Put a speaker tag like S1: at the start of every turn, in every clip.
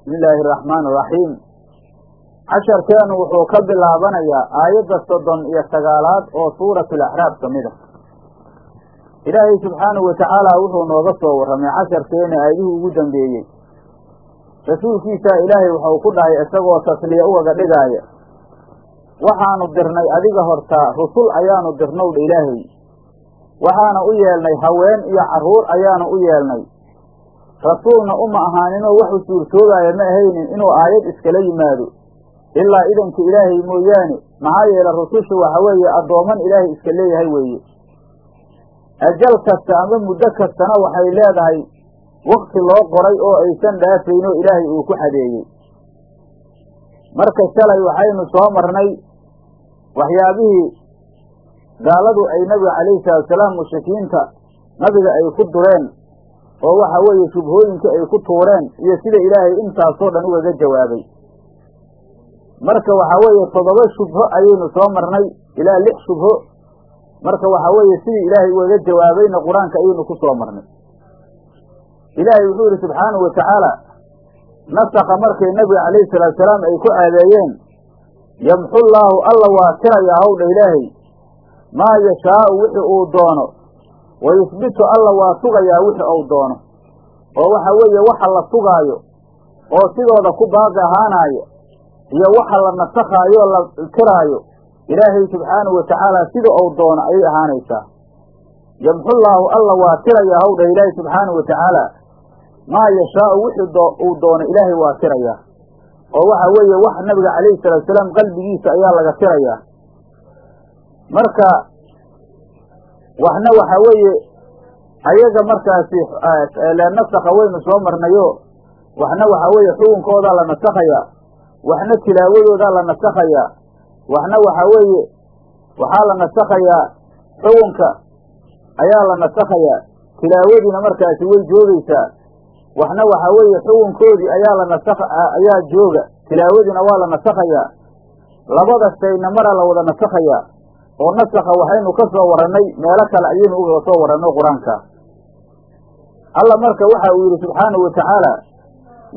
S1: bismi illaahi araxmaan araxiim casharkeenu wuxuu ka bilaabanayaa aayadda soddon iyo sagaalaad oo suuratu laxraab ka mid a ilaahay subxaanahu watacaala wuxuu nooga soo warramay casharkeena aayadihii ugu dambeeyey. Rasuulkiisaa ilaahay waxau ku dhahay isagoo tasliya ugaga dhigaaya waxaanu dirnay adiga hortaa rusul ayaanu dirnowdha ilaahay. Waxaana u yeelnay haween iyo carruur ayaanu u yeelnay rasuulna uma ahaaninoo wax u suurtoobaaya ma ahaynin inuu aayad iskala yimaado. Ilaa idanka ilaahay mooyaane maxaa yeele rusushu waxa weeye addooman ilaahay iska leeyahay weeye. Ajal kasta ama muddo kastana waxay leedahay wakti loo qoray oo aysan dhaafayn oo ilaahay uu ku xadeeyey. Marka shalay waxaynu soo marnay waxyaabihii gaaladu ay nabiga calayhi salaatusalaam mushrikiinta nabiga ay ku dureen oo waxa weeye shubhooyinkii ay ku tuureen iyo sida ilaahay intaasoo dhan ugaga jawaabay. Marka waxaa weeye toddoba shubho ayaynu soo marnay ilaa lix shubho. Marka waxaa weeye sidii ilaahay ugaga jawaabayna qur'aanka ayaynu ku soo marnay. Ilaahay wuxuu yidhi subxaanahu watacaala nasaka markay nabiga calayhi salaatusalaam ay ku aadeeyeen yamxullaahu alla waa tiraya hawdha ilaahay. Maa yashaau wixii uu doono wa yusbitu alla waa sugayaa wixii uu doono oo waxa weeye waxa la sugaayo oo sidooda ku baaqi ahaanaayo iyo waxa la nasakhaayo la tiraayo ilaahay subxaanahu watacaala sida uu doono ayay ahaanaysaa yamxullaahu alla waa tirayaa hawdha ilaahay subxaanahu watacaala maa yashaau wixii uu doono ilaahay waa tirayaa oo waxa weeye wax nabiga calayhi salaatusalaam qalbigiisa ayaa laga tirayaa marka waxna waxa weeye ayaga markaasi nasakha waynu soo marnayo waxna waxa weeye xukunkoodaa la nasakhayaa waxna tilaawadoodaa la nasakhayaa waxna waxa weeye waxaa la nasakhayaa xukunka ayaa la nasakhayaa tilaawadiina markaasi way joogaysaa waxna waxa weeye xukunkoodii ayaa la nasakh ayaa jooga tilaawadiina waa la nasakhayaa labada shayna mara la wada nasakhayaa oo nasakha waxaynu ka soo warannay meelo kale ayaynu uga soo waranno qur'aanka. Alla marka waxa uu yidhi subxaanahu watacaala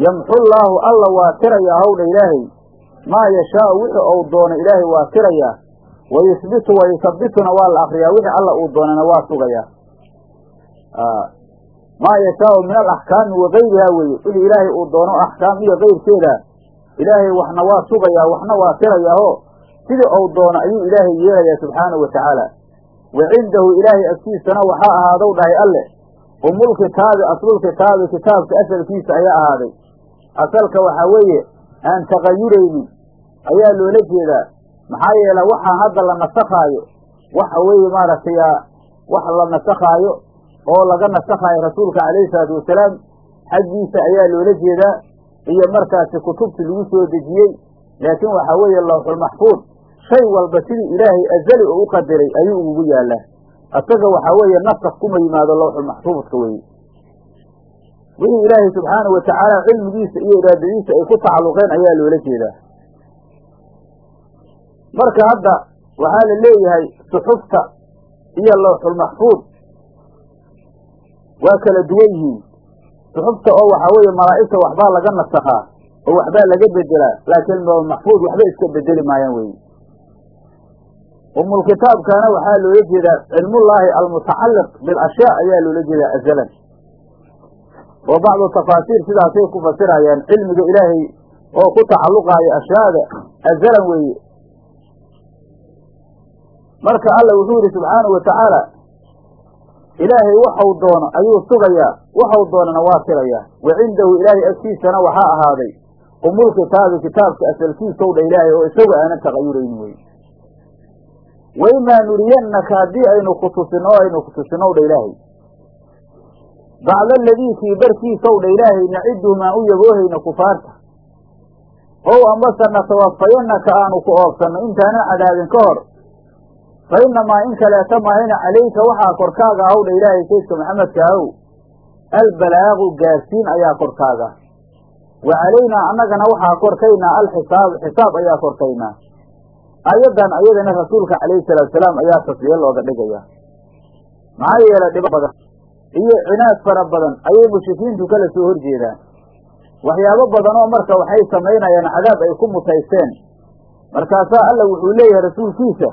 S1: yamxullaahu alla waa tirayaa hawdha ilaahay. Maa yashaau wixii uu doono ilaahay waa tirayaa. Wa yusbitu wa yusabbituna waa la akriyaa wixii alla uu doonana waa sugayaa. Maa yashaau min alaxkaami wa gayrihaa weeye. Wixii ilaahay uu doono axkaam iyo kayrkeeda ilaahay waxna waa sugayaa waxna waa tirayaao sidii uu doono ayuu ilaahay yeelayaa subxaanahu watacaala wa cindahu ilaahay agtiisana waxaa ahaadow dhahay alle. Umulkitaabi aslulkitaabi kitaabka asalkiisa ayaa ahaaday. Asalka waxaa weeye aan taqayuraynin ayaa loola jeedaa. Maxaa yeele waxaa hadda la nasakhaayo waxa weeye maaragtay wax la nasakhaayo oo laga nasakhaayo rasuulka calayhi salaatu wasalaam xaggiisa ayaa loola jeedaa iyo markaasi kutubtii lagu soo dejiyey. Laakiin waxaa weeye lawxulmaxfuud shay walba sidii ilaahay azali oo u qadiray ayuu ugu yaalaa asaga waxaa weeye nasakh kuma yimaado lawxulmaxfuudka weye wixii ilaahay subxaanahu watacaala cilmigiisa iyo iraadadiisa ay ku tacalluqeen ayaa loola jeedaa. Marka hadda waxaa la leeyahay suxufta iyo lawxulmaxfuud waa kala duwan yihiin. Suxufta oo waxaa weeye malaa'igta waxbaa laga nasakhaa oo waxbaa laga bedelaa laakiin lawxulmaxfuud waxba iska bedeli maayaan weye umulkitaabkana waxaa loola jeedaa cilmullaahi almutacalliq bilashyaa ayaa loola jeedaa azalan oo bacdu tafaasiir sidaasay ku fasirayaan cilmiga ilaahay oo ku tacalluqaayo ashyaada azalan weeye. Marka alla wuxuu yidhi subxaanahu watacaala ilaahay waxau doono ayuu sugayaa waxau doonana waa tirayaa wa cindahu ilaahay agtiisana waxaa ahaaday umulkitaabi kitaabka asalkiisow dha ilaahay oo isaga aanan taqayuraynin weye waimaa nuriyannaka haddii aynu ku tusino o aynu ku tusinow dha ilaahay. Bacda aladiikii barkiisow dha ilaahay naciduhum aan u yaboohayno kufaarta. Ow ambase natawafayannaka aanu ku oobsanno intaanan cadaabin ka hor. Fa innamaa in kaleeta maahina calayka waxaa korkaaga ahw dha ilaahay saydka maxamedka ahow. Albalaagu gaarsiin ayaa korkaaga. Wa calaynaa annagana waxaa korkaynaa alxisaabu xisaab ayaa korkaynaa ayadan ayadana rasuulka calayhi salaatusalaam ayaa tasliye looga dhigaya. Maxaa yeelay dhibo badan. Iyo cinaad fara badan ayay mushrikiintu kala soo horjeedaan waxyaabo badanoo marka waxay samaynayaan cadaab ay ku mutaysteen. Markaasaa alla wuxuu leeyahay rasuulkiisa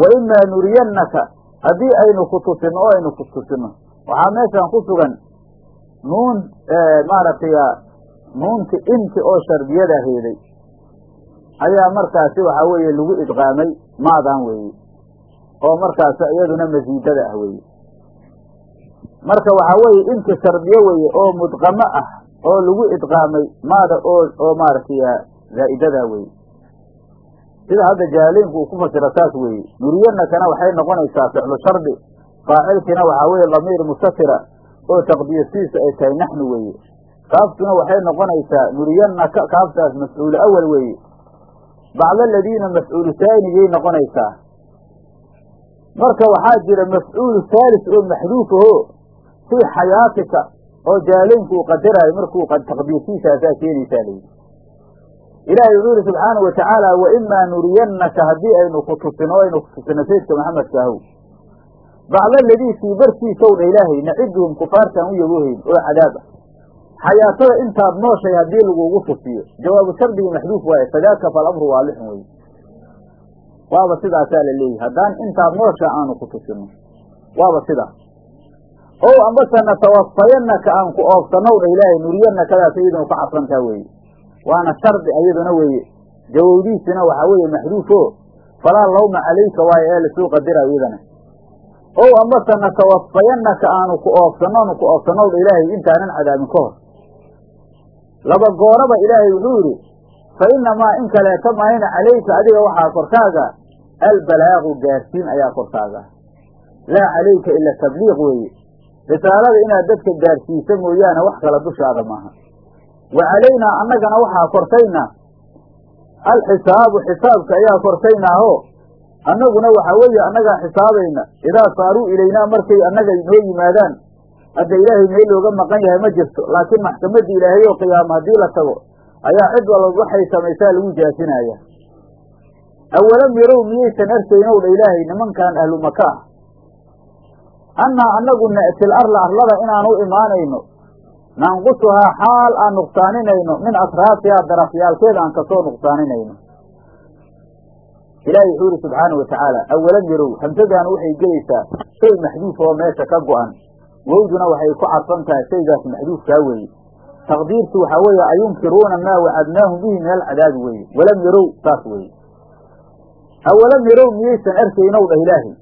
S1: wa imaa nuriyannaka haddii aynu ku tusinno oo aynu ku tusinno waxaa meeshan ku sugan nuun maaragtay nuunti inti oo shardiyada heeday ayaa markaasi waxaa weeye lagu idqaamay maadaan weeye. Oo markaasi iyaduna masiidada ah weeye. Marka waxaa weeye inti shardiyo weeye oo mudqamo ah oo lagu idqaamay maada oo oo maaragtay zaa'idada weeye. Sida hadda jaaliinku uu ku fasira saas weeye nuriyanakana waxay noqonaysaa ficlu shardi. Faacilkiina waxaa weeye damiir mustatira oo taqdiyasiisa ay tahay naxnu weeye. Kaaftuna waxay noqonaysaa nuriyanaka kaaftaas mafcuulu awal weeye bacda aladiina mafcuulu taaniyay noqonaysaa marka waxaa jira mafcuulu haalis oo maxduuf aho fii xayaatika oo jaaliinku uu qadaraayo markuu taqdiirsiisaasaa keenaysaa layidhi ilaahay wuxuu yihi subxaanau wa imaa nuriyannaka haddii aynu ku tusino aynu ku tusino sayidka maxamedka ahow bacda aladii kii barkiisow dha ilaahay naciduhum kufaartaan u yaboohayn oo cadaab ah xayaatada intaad nooshay haddii lagugu tusiyo jawaabu shardigii maxduuf waaye fadaaka falamru waalixun wey waaba sidaasaa la leeyahy haddaan intaad noosha aanu ku tusino waaba sidaas ow ambase natawafayanaka aan ku oobsanow ilaahay nuriyanakadaas iyaduna ka cadsantaa weeye. Waana shardi ayaduna weeye. Jawowdiisina waxaa weeye maxduufo. Falaa lawma calayka waayo ee la soo qadira iyadana. Ow ambase natawafayanaka aanu ku oobsano ku oobsanow ilaahay intaanan cadaabin ka hor laba gooraba ilaahay wuxuu yidhi fa inamaa in kaleeta mahayna calayka adiga waxaa korkaaga albalaagu gaarsiin ayaa korkaaga laa calayka ila tabliiq weeye risaalada inaad dadka gaarsiisa mooyaane wax kala dushaada maaha. Wa calaynaa annagana waxaa kortayna alxisaabu xisaabka ayaa kortaynaaho annaguna waxaa weeye annagaa xisaabayna idaa saaruu ilaynaa markay annaga noo yimaadaan hadda ilaahay meel looga maqan yahay ma jirto laakiin maxkamaddii ilaahay oo qiyaama haddii la tago ayaa cid walba waxay samaysaa lagu jaasinaya awalam yarow miyaysan arkaynow dha ilaahay nimankan ahlu maka ah annaa annagu na'til arla arlada inaanu imaanayno. Nanqusuhaa xaal aan nuqsaaninayno min asraafihaa darafyaalkeed aan ka soo nuqsaaninayno. Ilaahay wuxuu yihi subxaana wa tacaala awalam yarow hamsadaanu waxay gelaysaa shay maxduuf oo meesha ka go'an wowduna waxay ku cadfan tahay shaygaas maxduufkaa weeye. Taqdiirtu waxaa weeye ayunkiruuna maa wacadnaahum bihi min alcadaabi weeye. Walam yarow saas weeye. Awalam yarow miyaysan arkaynow dhah ilaahay.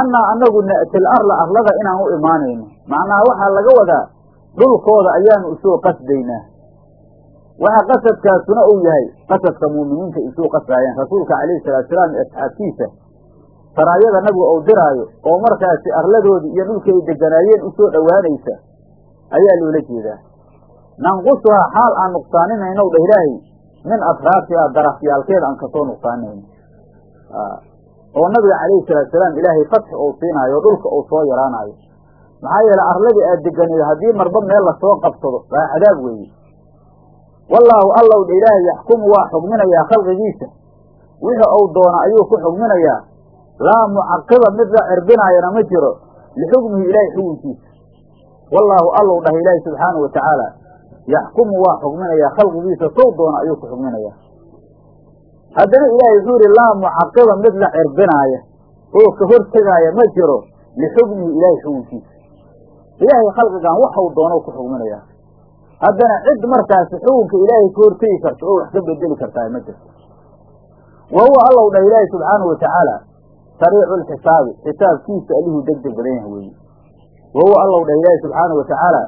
S1: Annaa annagu na'til arla arlada inaan u imaanayno. Macnaha waxaa laga wadaa dhulkooda ayaanu u soo qasdaynaa. Waxa qasadkaasuna uu yahay qasadka muuminiinta isuu qasaayeen rasuulka calayhi salaatusalaam iyo asxaabtiisa saraayada nabiga uu diraayo oo markaasi arladoodii iyo dhulkay deganaayeen u soo dhowaanaysa ayaa loola jeedaa. Nanqusuhaa xaal aan nuqsaaninaynow dhah ilaahay min asraartiha darafyaalkeed aan ka soo nuqsaaninayno oo nabiga calayhi salaatusalaam ilaahay fatxi uu siinaayo dhulka uu soo yaraanayo maxaa yeele arladii aad deganeed haddii marba meel la soo qabsado waa cadaab weeye. Wallaahu allow dha ilaahay yaxkumu waa xugminayaa khalqigiisa. Wixii uu doono ayuu ku xugminayaa laa mucaqiba mid la cirbinaayana ma jiro. Lixukmihi ilaahay xukunkiisa. Wallaahu allow dhah ilaahi subxaana wa tacaala. Yaxkumu waa xugminayaa khalqigiisa sow doono ayuu ku xugminayaa haddana ilaahay wuxuu yidhi laa mucaqiba mid la cirbinaaya oo ka hortegaaya ma jiro. Lixukmihi ilaahay xukunkiisa. Ilaahay khalqigan waxau doono ku xugminayaa haddana cid markaasi xukunka ilaahay ka hortegi karta oo wax ka bedeli kartaa ma jirto. Wa huwa allow dhah ilaahi subxaanau wa tacaala sariicu lxisaabi xisaabkiisa allihuu deg deg badan yahay weeye wa huwa allow dhah ilaahi subxaanau wa tacaala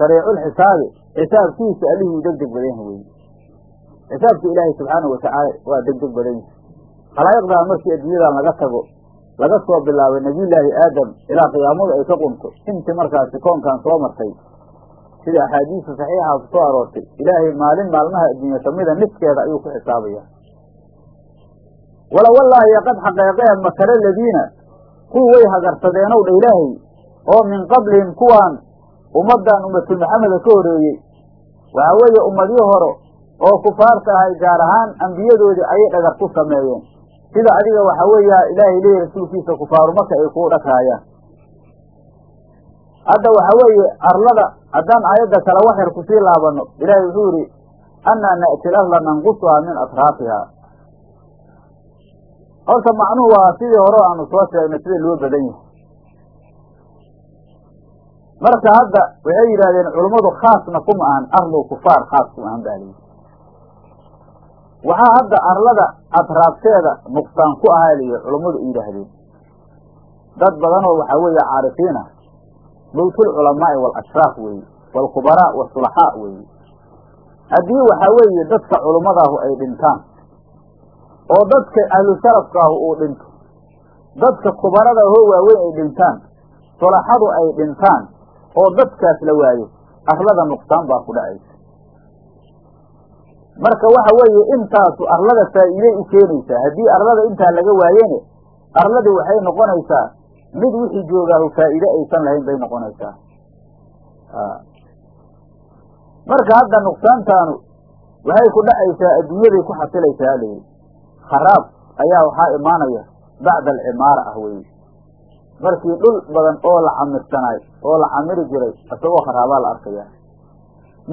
S1: sariicu lxisaabi xisaabkiisa allihuu deg deg badan yahay weeye xisaabka ilaahay subxaanau wa tacaala waa deg deg badan yahay. Khalaa'iqdaa markii adduunyadan laga tago laga soo bilaabay nebiyullaahi aadam ilaa qiyaamadu ay ka qunto intii markaasi koonkan soo martay sida axaadiista saxiixa ku soo aroortay ilaahay maalin maalmaha adduunya kamida niskeeda ayuu ku xisaabaya wala wallaahi qad xaqeeqeen makara aladiina kuwa way hagarsadeenow dha ilaahay oo min qablihim kuwaan ummaddan ummatul maxameda ka horeeyey waxaa weeye ummadii hore oo kufaarta ahay gaar ahaan ambiyadoodii ayay dhagar ku sameeyeen. Sida adiga waxaa weeya ilaahay leeyahy rasuulkiisa kufaaru maka ay kuu dhakaayaan hadda waxa weeye arlada haddaan aayadda kale wax yar ku sii laabano ilaahay wuxuu yidhi annaa na'ti larda nanqusuhaa min atraafihaa horta macnuhu waa sidii hore aanu soo sheegnay sida loo badan yahay. Marka hadda waxay yidhahdeen culummadu khaasna kuma ahan arlul kufaar khaas kuma ahan baa layidhi waxaa hadda arlada atraabteeda nuqsaan ku ahaa layidhi culummadu yidhaahdeen. Dad badanoo waxaa weeye caarifiina mulkul culamaa'i waalashraaf weeye waalkubaraa wasulaxaa weeye haddii waxaa weeye dadka culummadaahu ay dhintaan oo dadka ahlu sharafkaahu uu dhinto. Dadka kubarada hoo waaweyn ay dhintaan sulaxadu ay dhintaan oo dadkaas la waayo arlada nuqsaan baa ku dhacaysa marka waxa weeye intaasu arlada faa'iiday u keenaysaa haddii arlada intaa laga waayene arladii waxay noqonaysaa mid wixii joogaahu faa'iide aysan lahayn bay noqonaysaa. Marka hadda nuqsaantaanu waxay ku dhacaysaa adduunyaday ku xasilaysaa layidhi kharaab ayaa waxaa imaanaya bacda alcimaara ah weye markii dhul badan oo la camirsanaay oo la camiri jiray isagoo kharaabaa la arkaya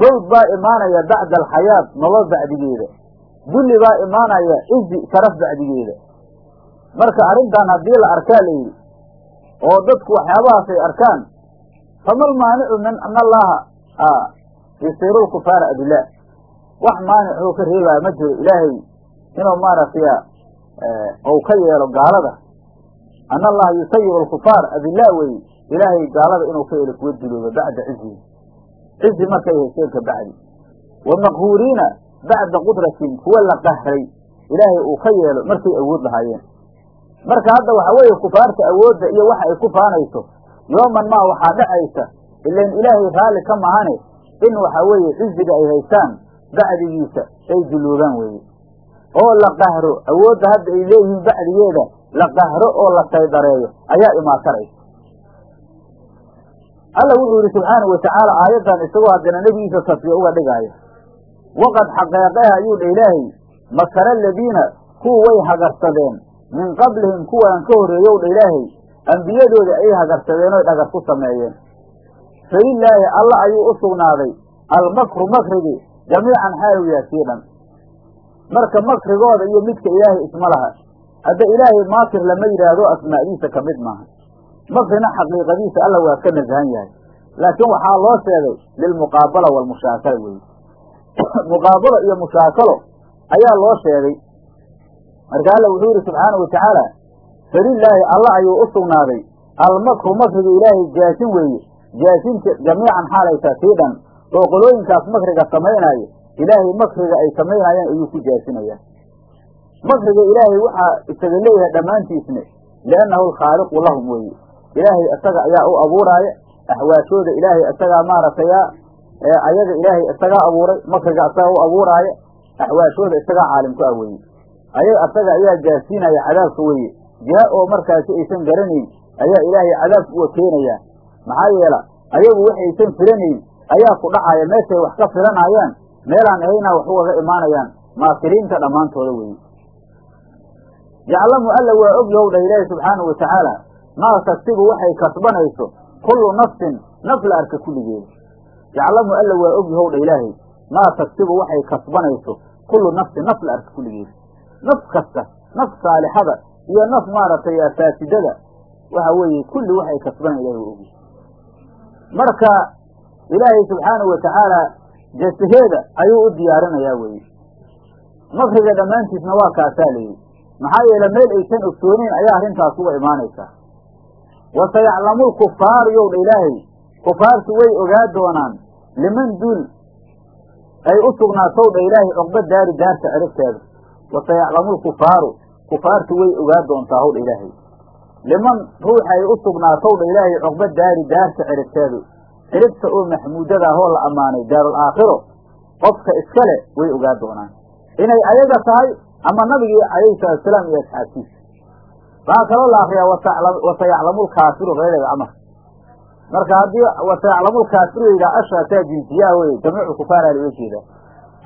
S1: mawd baa imaanaya bacda alxayaat nolol bacdigeeda. Dulli baa imaanaya izi sharaf bacdigeeda. Marka arrintan haddii la arkaa la yidhi oo dadku waxyaabahaas ay arkaan famal maanicu min an allaha yusiru lkufaara adillah. Wax maanicuu ka reebaya ma jiro ilaahay inuu maaragtay ou ka yeelo gaalada. An allaha yusayiru alkufaar adillah weye ilaahay gaalada inuu ka yeelo kuwa dilooba bacda cizihi cizi markay hayseen ka bacdi. Wa maqhuuriina bacda qudratin kuwa la qahray. Ilaahay uu ka yeelo markay awood lahaayeen. Marka hadda waxa weeye kufaarta awoodda iyo waxa ay ku faanayso yooman maa waxaa dhacaysa ilan ilaahay raalli ka mahane in waxa weeye ciziga ay haystaan bacdigiisa ay duloobaan weeye oo la qahro awoodda hadda ay leeyihiin bacdigeeda la qahro oo la saydareeyo ayaa imaan karaysa alla wuxuu yidhi subxaanau watacaala aayaddan isagoo haddana nebigiisa tasfiya uga dhigaaya waqad xaqeeqeha ayuu dha ilaahay makara aladiina kuwa way hagarsadeen. Min qablihim kuwaan ka horreeyow dha ilaahay ambiyadooda ay hagarsadeen oy dhagar ku sameeyeen. Falilaahi alla ayuu u sugnaaday almakru makrigi jamiican xaalu yaha sii dhan marka makrigooda iyo midka ilaahay isma laha. Hadda ilaahay maakir lama yidhaahdo asmaa'diisa ka mid maaha. Makrina xaqiiqadiisa alla waa ka nasahan yahay. Laakiin waxaa loo sheegay lilmuqaabala waalmushaakala weye muqaabalo iyo mushaakalo ayaa loo sheegay. Marka alla wuxuu yidhi subxaanau watacaala falilaahi alla ayuu u sugnaaday. Almakru makriga ilaahay jaasin weeye. Jaasinta jamiican xaalaytaa sii dhan oo qolooyinkaas makriga samaynaayo ilaahay makriga ay samaynayaan ayuu ku jaasinayaan makriga ilaahay waxaa isaga leeyahay dhammaantiisne liannahu alkhaaliqu lahum weeye. Ilaahay isaga ayaa u abuuraaya axwaashooda ilaahay isagaa maaragtay ayaga ilaahay isagaa abuuray makriga isagaa u abuuraaya axwaashooda isagaa caalim ku ah weeye. Aya isaga ayaa jaasiinaya cadaabka weeye. Jiha oo markaasi aysan garanayn ayaa ilaahay cadaabka uga keenaya maxaa yeela ayagu waxaysan filanayn ayaa ku dhacaya meeshay wax ka filanayaan meelaan ahayna wax ugaga imaanayaan maakiriinta dhammaantooda weeye yaclamu alla waa og yahow dhah ilaahi subxaanau watacaala maa tagsibu waxay kasbanayso kullu nafsin naf la arka kulligeeda yaclamu alla waa og yahow dha ilaahay maa tagsibu waxay kasbanayso kullu nafsin naf la arka kulligeeda naf kasta naf saalixada iyo naf maaragtay faasidada waxa weeye kulli waxay kasbanay ilahi waa ogyahay marka ilaahay subxaanahu watacaala jasaheeda ayuu u diyaarinayaa weeye. Makriga dhammaantiisna waa kaasaa layidhi maxaa yeele meel aysan ogsooneyn ayaa arrintaas uga imaanaysaa. Wa sayaclamu lkufaaru yow dha ilaahay kufaartu way ogaa doonaan liman duul ay u sugnaatow dha ilaahay cuqba daari daarta ciribteeda. Wa sayaclamu lkufaaru kufaartu way ogaa doontaa howdha ilaahay. Liman ruuxa ay u sugnaatow dha ilaahay cuqba daari daarta ciribteedu ciribta oo maxmuudada ahoo la ammaanay daarul aakhiro qofka iskale way ogaa doonaan. Inay ayaga tahay ama nabigii calayhi salaatusalaam iyo asxaabtiisa waxaa kaloo la akriyaa wasayaclamulkaafiru reereeda amar marka haddii wasayaclamulkaafiru yidhaha ashaataa jinsiyaha weye jamiicu kufaaraa looga jeedaa.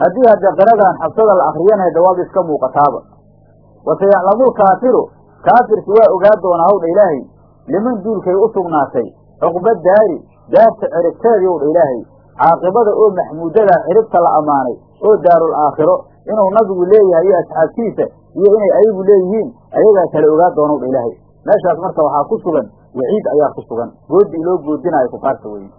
S1: Haddii hadde qiradan xabsada la akriyana dawaab iska muuqataaba. Wasayaclamulkaafiru kaafirki waa ogaa doonaa hawdha ilaahay. Liman duulkay u sugnaatay cuqba daari daarta ciribteedii ow dha ilaahay caaqibada oo maxmuudada ciribta la ammaanay oo daarul aakhiro inuu nabigu leeyahay iyo asxaabtiisa iyo inay ayagu leeyihiin ayagaa kale ogaa doonow dha ilaahay. Meeshaas marka waxaa ku sugan waciid ayaa ku sugan. Goodi loo goodinaayo kufaarta weye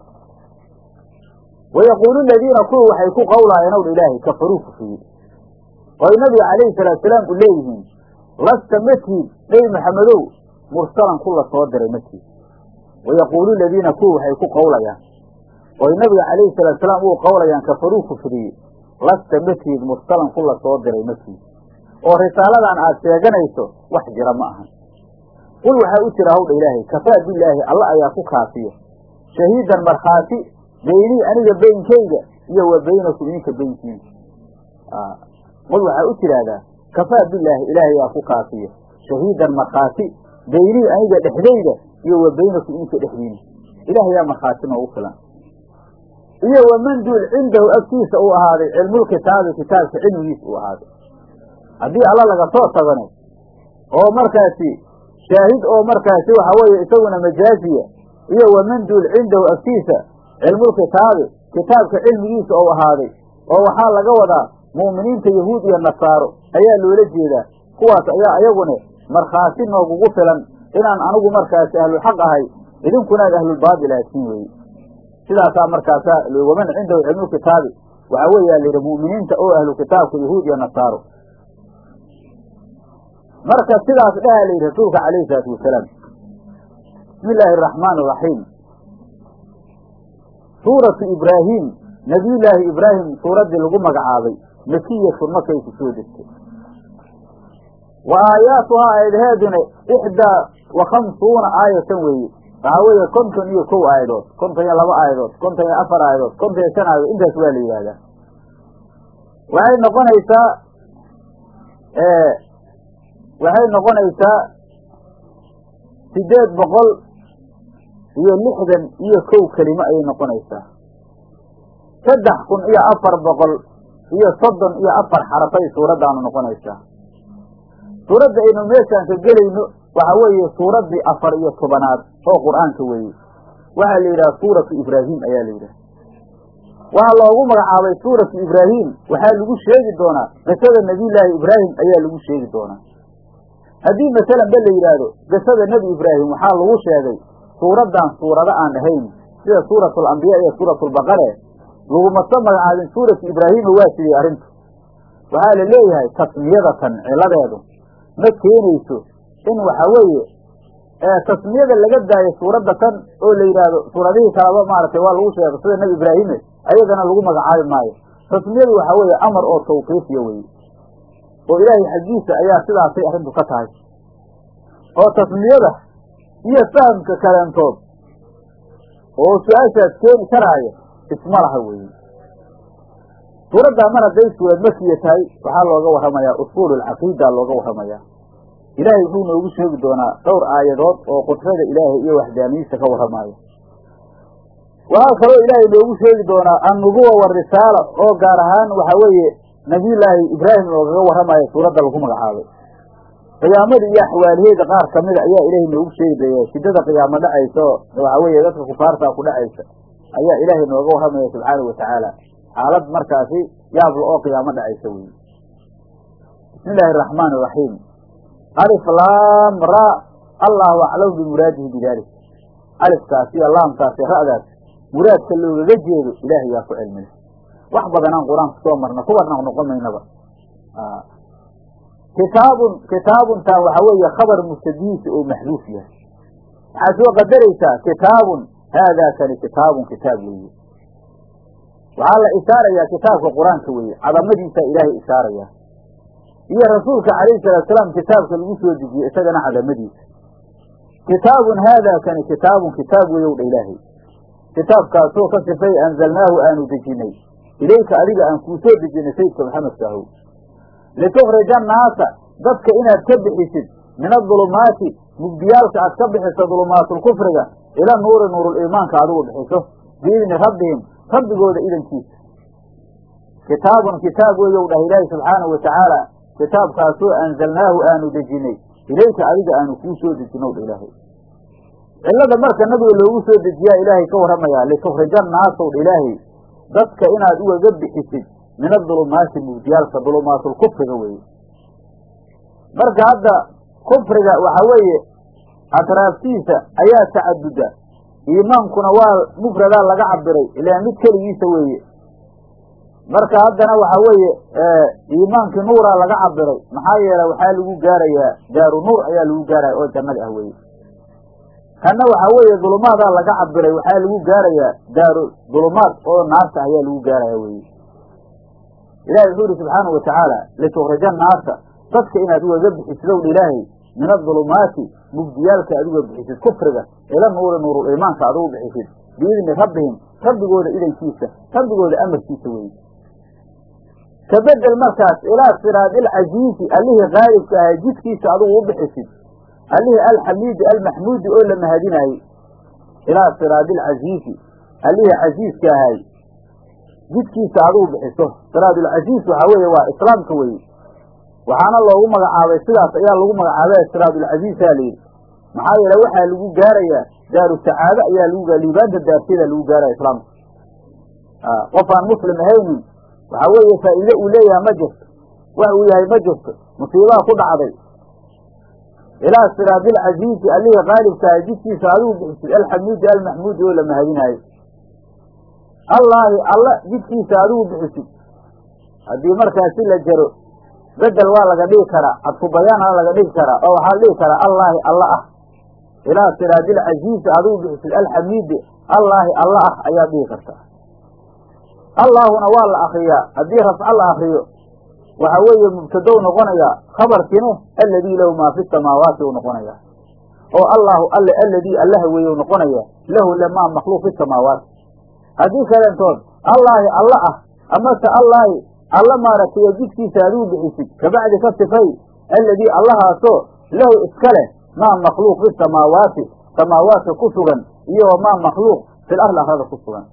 S1: wayaquulu ladiina kuwa waxay ku qawlaayeen ow dha ilaahay kafaruu kufriyey oy nabiga calayhi salaatusalaam u leeyihiin lasta matiid nebi maxamedow mursalan ku la soo diray matiid wayaquulu ladiina kuwa waxay ku qawlayaan oy nabiga calayhi salaatusalaam uu qawlayaan kafaruu kufriyey lasta matiid mursalan ku la soo diray matiid oo risaaladan aad sheeganayso wax jira ma ahan qul waxaa u jira hawdha ilaahay kafaa bilaahi alla ayaa ku kaafiya shahiidan markhaati beynii aniga beynkayga iyo wa beynakum idinka beynkiina qul waxaa u tidhaahdaa kafaa bilaahi ilaahay yaa ku kaafiya shahiidan markhaati beynii aniga dhexdayda iyo wa beynakum idinka dhexdiina ilaah yaa markhaati noogu filan. Iyo waman duul cindahu agtiisa uu ahaaday cilmulkitaabi kitaabka cilmigiisa uu ahaaday. Haddii alla laga soo tagano oo markaasi shaahid oo markaasi waxa weeye isaguna majaaziya iyo waman duul cindahu agtiisa cilmulkitaabi kitaabka cilmigiisa ou ahaaday oo waxaa laga wadaa mu'miniinta yahuud iyo nasaaro ayaa loola jeedaa. Kuwaas ayaa ayagune markhaati noogugu filan inaan anigu markaasi ahlulxaq ahay idinkuna ad ahlulbaatil aadsiin weye sidaasaa markaasaa waman cindahu cilmulkitaabi waxaa weeyaa layidhi mu'miniinta oo ahlu kitaabka yahuud iyo nasaaro marka sidaas dhaha layidhi rasuulka calayhi salaatu wasalaam bismi illaahi araxmaan araxiim suuratu ibraahim nabiyullaahi ibraahim suuraddii lagu magacaabay makiyatun markay ku degtay wa aayaatuhaa aayadaheeduna ixdaa wa khamsuuna aayatan weeye waxaa weeye konton iyo kow aayadood konton iyo laba aayadood konton iyo afar aayadood konton iyo shan aayadood intaas waa la yidhahdaa waxay noqonaysaa waxay noqonaysaa sideed boqol iyo lixdan iyo kow kelimo ayay noqonaysaa saddex kun iyo afar boqol iyo soddon iyo afar xarafay suuraddaanu noqonaysaa suuradda aynu meeshaan ka gelayno waxaa weeye suuraddii afar iyo tobanaad oo qur'aanka weeye. Waxaa la yidhaha suuratu ibraahim ayaa la yidhaha waxaa loogu magacaabay suuratu ibraahim waxaa lagu sheegi doonaa qisada nebiyullaahi ibraahim ayaa lagu sheegi doonaa. Haddii masalan ba la yidhaahdo qisada nebi ibraahim waxaa lagu sheegay suuraddan suurado aan ahayn sida suuratu alambiya iyo suuratu lbaqare lagumasa magacaabin suuratu ibraahima waa sidii arrintu. Waxaa la leeyahay tasmiyadatan ciladeedu. Ma keenayso in waxa weeye tasmiyada laga daayo suuradda tan oo la yidhaahdo suuradihii kaleba maaragtay waa lagu sheegay sida nebi ibraahime ayadana lagu magacaabi maayo. Tasmiyadu waxaa weeye amar oo tawqiifiya weye oo ilaahay xaggiisa ayaa sidaasay arrintu ka tahay. Oo tasmiyada iyo fahamka kaleentood oo su'aashaas keeni karaaya isma laha weeye. Suuraddaa mar hadday suurad makiya tahay waxaa looga warramayaa usuulu alcaqiida looga warramayaa ilaahay wuxuu noogu sheegi doonaa dhowr aayadood oo qudrada ilaahay iyo waxdaaniyiisa ka warramaayo. Waxaa kaloo ilaahay noogu sheegi doonaa annubuwa warisaala oo gaar ahaan waxaa weeye nabiyullaahi ibraahim loogaga warramayo suuradda lagu magacaabay qiyaamada iyo axwaaliheeda qaar kamida ayaa ilaahay noogu sheegi daya shidada qiyaamo dhacaysa oo waxaa weeye dadka kufaartaa ku dhacaysa ayaa ilaahay nooga warramaya subxaanau watacaala xaalad markaasi yaabla oo qiyaamo dhacaysa weye bismi illaahi araxmaan iraxiim alif laam ra. Allahu aclam bimuraadihi bidalik alifkaas iyo laamkaas iyo ra'daas. Muraadka loogaga jeedo ilaahay yaa ku cilmile wax badanaan qur'aanka soo marna kuwa noqnoqon maynaba kitaabun kitaabuntaan waxaa weeye khabar mubtadihiisa oo maxduuf yahay. Waxaad soo qadaraysaa kitaabun. Haadaa kani kitaabun kitaab weeye. Waxaa la ishaarayaa kitaabka qur'aanka weeye. Cadamadiisaa ilaahay ishaaraya iyo rasuulka calayhi salaatusalaam kitaabka lagu soo dejiye isagana cadamadiisa kitaabun haadaa kani kitaabun kitaab weeyow dha ilaahay. Kitaabkaasoo ka sifay anzalnaahu aanu dejinay. Ilayka adiga aan kuu soo dejinay sayidka maxamed kaahow litukhrija annaasa dadka inaad ka bixisid min adulumaati mugdiyaalka aad ka bixiso dulumaatulkufriga ila nuuri nuuruliimaanka adigu bixiso biidni rabbihim rabbigooda idankiisa kitaabun kitaab weeyow dhah ilaahi subxaanahu watacaala kitaabkaasoo anzalnaahu aanu dejinay. Ilayka adiga aanu kuu soo dejinow dha ilaahay. Cillada marka nabiga loogu soo dejiyaa ilaahay ka warramayaa litukhrija annaasow dha ilaahay dadka inaad ugaga bixisid min adulumaati mugdiyaalka dulumaatul kufriga weeye. Marka hadda kufriga waxa weeye atraaftiisa ayaa tacaduda iimaankuna waa mufradaa laga cabiray ilaa mid keligiisa weeye marka haddana waxa weeye iimaankii nuuraa laga cabiray maxaa yeele waxaa lagu gaarayaa daaru nuur ayaa lagu gaaraya oo jannada ah weeye. Kanna waxaa weeye dulumaadaa laga cabiray waxaa lagu gaarayaa daaru dulumaad oo naarta ayaa lagu gaaraya weye ilahi wuxuu yihi subxaanau watacaala litukhrija naasa dadka inaad ugaga bixisid ow ilaahay min adulumaati mugdiyaalka aad uga bixisid kufriga ila nuuri nuurul iimaanka aad ugu bixisid biidni rabbihim rabbigooda idankiisa rabbigooda amarkiisa weye kabedel markaas ilaa siraadi alcasiizi allihii qaalibka ahay jidkiisa adigu u bixisid allihii alxamiidi almaxmuudi oo la mahadinaayey ilaa siraadi alcasiizi allihii casiiska ahay jidkiisa adigu bixiso siraadulcasiis waxaa weeye waa islaamka weye waxaana loogu magacaabay sidaas ayaa lagu magacaabay siraadulcasiisa layidhi maxaa yeele waxaa lagu gaarayaa daaru sacaado ayaa lagu liibaanta daarteeda lagu gaaraya islaamka qof aan muslim ahaynin waxaa weeye faa'iide uu leeyahay ma jirto. Wax uu yahay ma jirto. Musiibaha ku dhacday. Ilaa siraadi alcasiizi allihii qaalibkaha jidkiisa adigu bixisid alxamiidi almaxmuudi oo la mahadinaayo allaahi alla jidkiisa adigu bixisid haddii markaasi la jaro bedel waa laga dhigi karaa cadfu bayaana laga dhigi karaa oo waxaa la dhigi karaa allaahi alla ah. Ilaa siraadi alcasiizi adigu bixisid alxamiidi allaahi alla ah ayaad dhigi kartaa allaahuna waa la akriyaa. Haddii rafco la akriyo waxa weeye mubtadow noqonayaa khabarkine alladii lahu maa fi samaawaati u noqonayaa oo allaahu alle alladii allaha weeye u noqonayaa lahu le maa makhluuq fi samaawaati. Haddii kaleentood allaahi alla ah amase allaahi alla maaragtay jidkiisa adigu bixisid kabacdi ka sifay alladii allahaasoo lahu iska leh maa makhluuq fi samaawaati samaawaadka ku sugan iyo wamaa makhluuq fil arli arlada ku sugan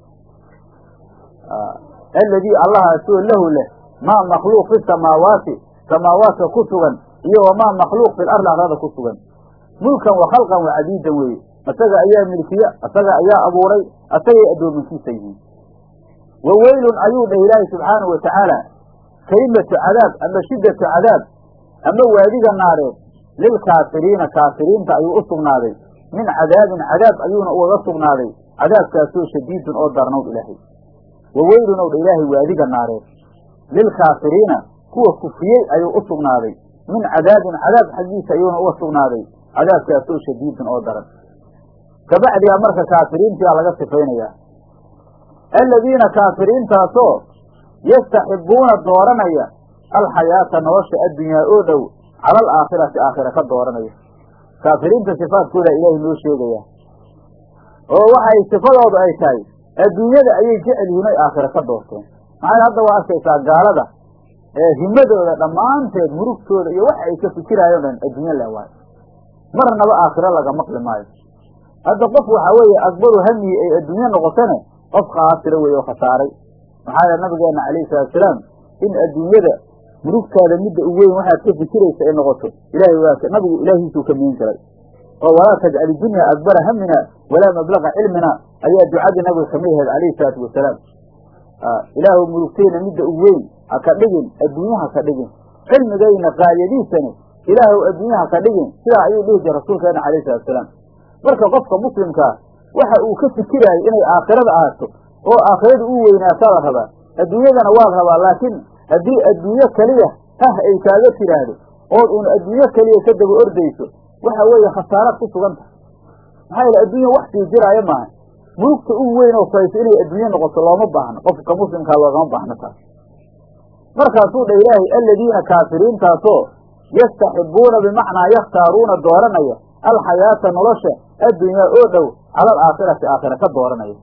S1: alladii allahaasoo lahu leh maa makhluuq fi samaawaati samaawaadka ku sugan iyo wamaa makhluuq fil arli arlada ku sugan mulkan wa khalqan wa cabiidan weeye isaga ayaa milkiya isaga ayaa abuuray isagay addoominkiisa yihiin wa weylun ayuu dhah ilaahi subxaanahu watacaala kelimatu cadaab ama shiddatu cadaab ama waadiga naareed lilkaafiriina kaafiriinta ayuu u sugnaaday min cadaabin cadaab ayuuna ugaga sugnaaday cadaabkaasoo shadiidun oo darnow ilaahay wa weylun ow dha ilaahay waadiga naareed lilkaafiriina kuwa kufriyey ayuu u sugnaaday. Min cadaabin cadaab xaggiisa ayuuna uga sugnaaday. Cadaabkaasoo shadiidun oo daran. Kabacdigaa marka kaafiriintiaa laga sifaynayaa. Aladiina kaafiriintaasoo yastaxibuuna dooranaya alxayaata nolosha addunyaa oo dhow cala alaakhirati aakhira ka dooranaya. Kaafiriinta sifaadkooda ilaahay noo sheegaya oo waxay sifadoodu ay tahay adduunyada ayay jecel yihiin oy aakhira ka doorteen. Maxaa hadda waa arkaysaa gaalada ee himadooda dhammaanteed murugtooda iyo waxa ay ka fikiraayeen dhan adduunyo leh waayo. Marnaba aakhiro laga maqli maayo. Hadda qof waxaa weeye akbaru hamiyi ay adduunyo noqotane qof khaasira weeye oo khasaaray. Maxaa yeele nabigeena calayhi salaatusalaam in adduunyada murugtaada midda u weyn waxaad ka fikiraysa ay noqoto ilahay waa nabigu ilaahiisuu ka miin jiray oo walaa tajcali dunya akbara hamina walaa mablaga cilmina ayaa ducadii nabiga ka mid ahayd calayhi salaatu wasalaam. Ilaahu murugteyna midda u weyn ha ka dhigin adduunye ha ka dhigin. Cilmigayna qaayadiisani ilaahu adduunye ha ka dhigin. Sidaa ayuu dhihi jira rasuulkeena calayhi salatu wasalaam. Marka qofka muslimkaa waxa uu ka fikiraayo inay aakhirada ahaato oo aakhirada u weynaataa la rabaa. Adduunyadana waa la rabaa laakiin haddii adduunyo keliya hah ay kaaga tidhaahdo ood uun adduunyo keliya ka daba ordayso waxa weeye khasaaraad ku sugan tahay. Maxaa yeele adduunya wax sii jiraayo maaha murugta u weyn oo sayso inay adduunye noqoto looma baahno qofka muslimkaa loogama baahno taas. Markaasuu dha ilaahay aladiina kaafiriintaasoo yastaxibuuna bimacnaa yakhtaaruuna dooranaya alxayaata nolosha addunyaa oo dhow cala alaakhirati aakhira ka dooranaya.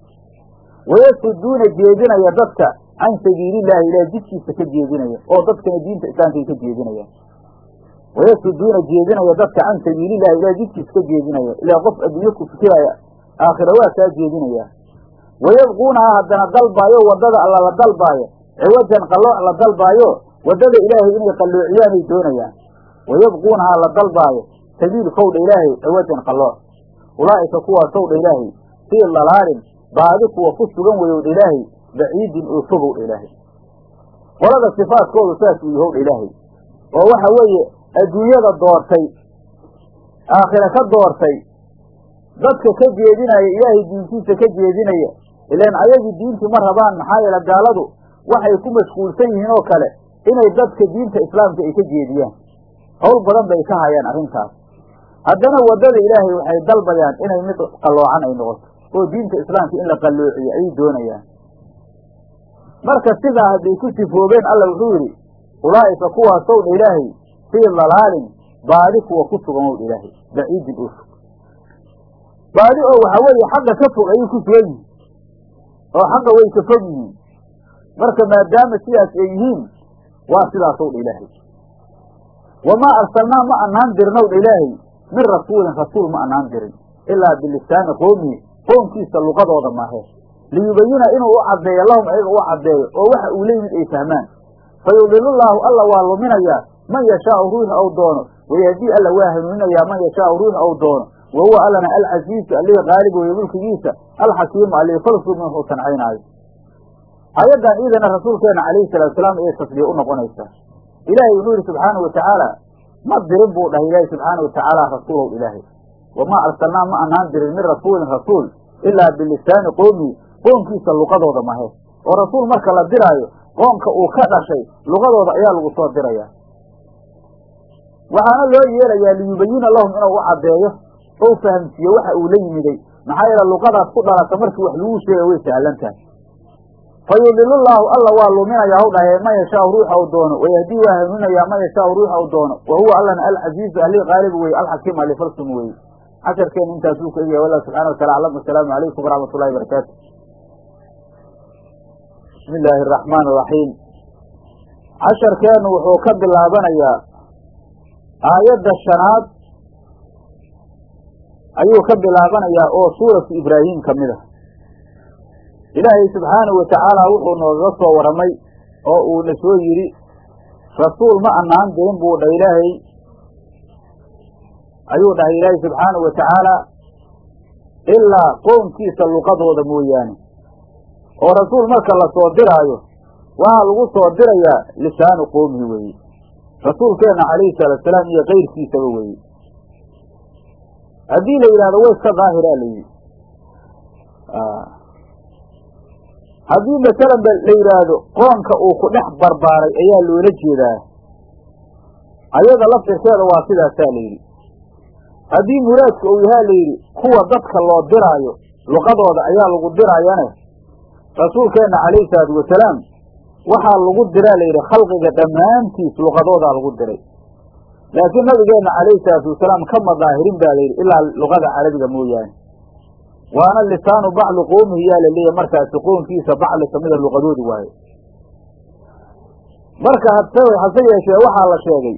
S1: Wayasuduuna jeedinaya dadka can sabiilillaahi ilaah jidkiisa ka jeedinaya oo dadkana diinta islaamkay ka jeedinayaan wayasuduuna jeedinaya dadka can sabiilillahi ilaah jidkiisa ka jeedinaya. Ilaa qof adduunye ku fikiraya aakhira waa kaa jeedinaya. Wayabquunaha haddana dalbaayo waddada alla la dalbaayo ciwajan qallooc la dalbaayo waddada ilaahay inay qalloociyaanay doonayaan. Wayabquunahaa la dalbaayo sabiil kowdha ilaahay ciwajan qallooc ulaa'ika kuwaasow dha ilaahay fii dalaalin baadi kuwa ku sugan weyow dha ilaahay baciidin oo fogow dha ilaahay. Qolada sifaadkoodu saas uu yahow dha ilaahay. Oo waxa weeye adduunyada doortay aakhira ka doortay dadka ka jeedinaya ilaahay diintiisa ka jeedinaya. Ilaan ayagii diintii ma rabaan maxaa yeele gaaladu waxay ku mashquulsan yihiin oo kale inay dadka diinta islaamka ay ka jeediyaan. Howl badan bay ka hayaan arrintaas. Haddana waddada ilaahay waxay dalbayaan inay mid qalloocan ay noqoto oo diinta islaamka in la qalloociyo ayay doonayaan. Marka sidaa hadday ku sifoobeen alla wuxuu yidhi ulaa'ika kuwaasow dha ilaahay fii dalaalin baadi kuwa ku sugan ow dha ilaahay baciidin fog baadi oo waxaa weeye xagga ka fog ayay ku sugan yihiin oo xagga way ka fog yihiin. Marka maadaama sidaas ay yihiin waa sidaasow dha ilaahay. Wamaa arsalnaa ma anaan dirnow dha ilaahay min rasuulin rasuul ma anaan dirin ilaa bilisaani qoomihi qoomkiisa luqadooda maahe liyubayina inuu u caddeeyo lahum ayaga u caddeeyo oo waxa uu layimid ay fahmaan. Fayudilullaahu alla waa luminayaa man yashaau ruuxa ou doono wayahdii alla waa hanuuninayaa man yashaau ruuxa ou doono wa huwa allana alcasiisu allihii qaalib weeye mulkigiisa alxakiimu allihii falsumin wuxuu sancaynaayo ayaddan iidana rasuulkeena calayhi salaatusalaam ayay tasbiye u noqonaysaa ilaahay wuxuu yidhi subxaana wa tacaala ma dirin buu dhahay ilaahi subxaana wa tacaala rasuulow ilaahay wamaa arsalnaa ma anaan dirin min rasuulin rasuul ilaa bilisaani qoomihi qoomkiisa luqadooda mahe oo rasuul marka la diraayo qoomka uu ka dhashay luqadooda ayaa lagu soo dirayaa waxaana loo yeelayaa liyubayina lahum inuu u caddeeyo ou fahamsiiyo waxa uu la yimiday maxaa yeele luqadaas ku dhalata markii wax lagu sheega way sahlan tahay fayudilullaahu alla waa luminayaa haw dhahe man yashaau ruuxa u doono. Wayahdii waa hanuunayaa man yashaau ruuxa u doono. Wa huwa allana alcasiizu allii qaalib weye alxakiim alli falsum weye casharkeena intaasuu ka egaya wallah subxana watala aclam wasalaamu calaykum waraxmat ullahi barakaatu bismi illaahi araxmaan araxiim casharkeenu wuxuu ka bilaabanayaa aayadda shanaad ayuu ka bilaabanayaa oo suuratu ibraahim ka mid a ilaahay subxaanahu wa tacaala wuxuu noogaga soo warramay oo uuna soo yidhi rasuul ma annaan dirin buu dha ilaahay. Ayuu dhahay ilaahay subxaanahu wa tacaala ilaa qoomkiisa luqadooda mooyaane. Oo rasuul marka la soo diraayo waxaa lagu soo dirayaa lisaanu qoomihi weeye. Rasuulkeenna calayhi salaatusalaam iyo kayrkiisaba weeye haddii la yidhahdo way iska daahiraa la yidhi. Haddii masalan ba la yidhaahdo qoonka uu ku dhex barbaaray ayaa loola jeedaa ayada laftirkeeda waa sidaasaa la yidhi. Haddii muraadku uu yahaa la yidhi kuwa dadka loo diraayo luqadooda ayaa lagu diraayane rasuulkeenna calayhi salaatu wasalaam waxaa lagu diraa la yidhi khalqiga dhammaantiis luqadoodaa lagu diray laakiin nabigeenna calayhi salaatu wasalaam kama daahirin baa la yidhi ilaa luqada carabiga mooyaane. waana lisaanu bacdi qoomihi yaa la leeyahy markaasi qoonkiisa bacdi kamida luqadoodi waaye. marka hase yeeshee waxaa la sheegay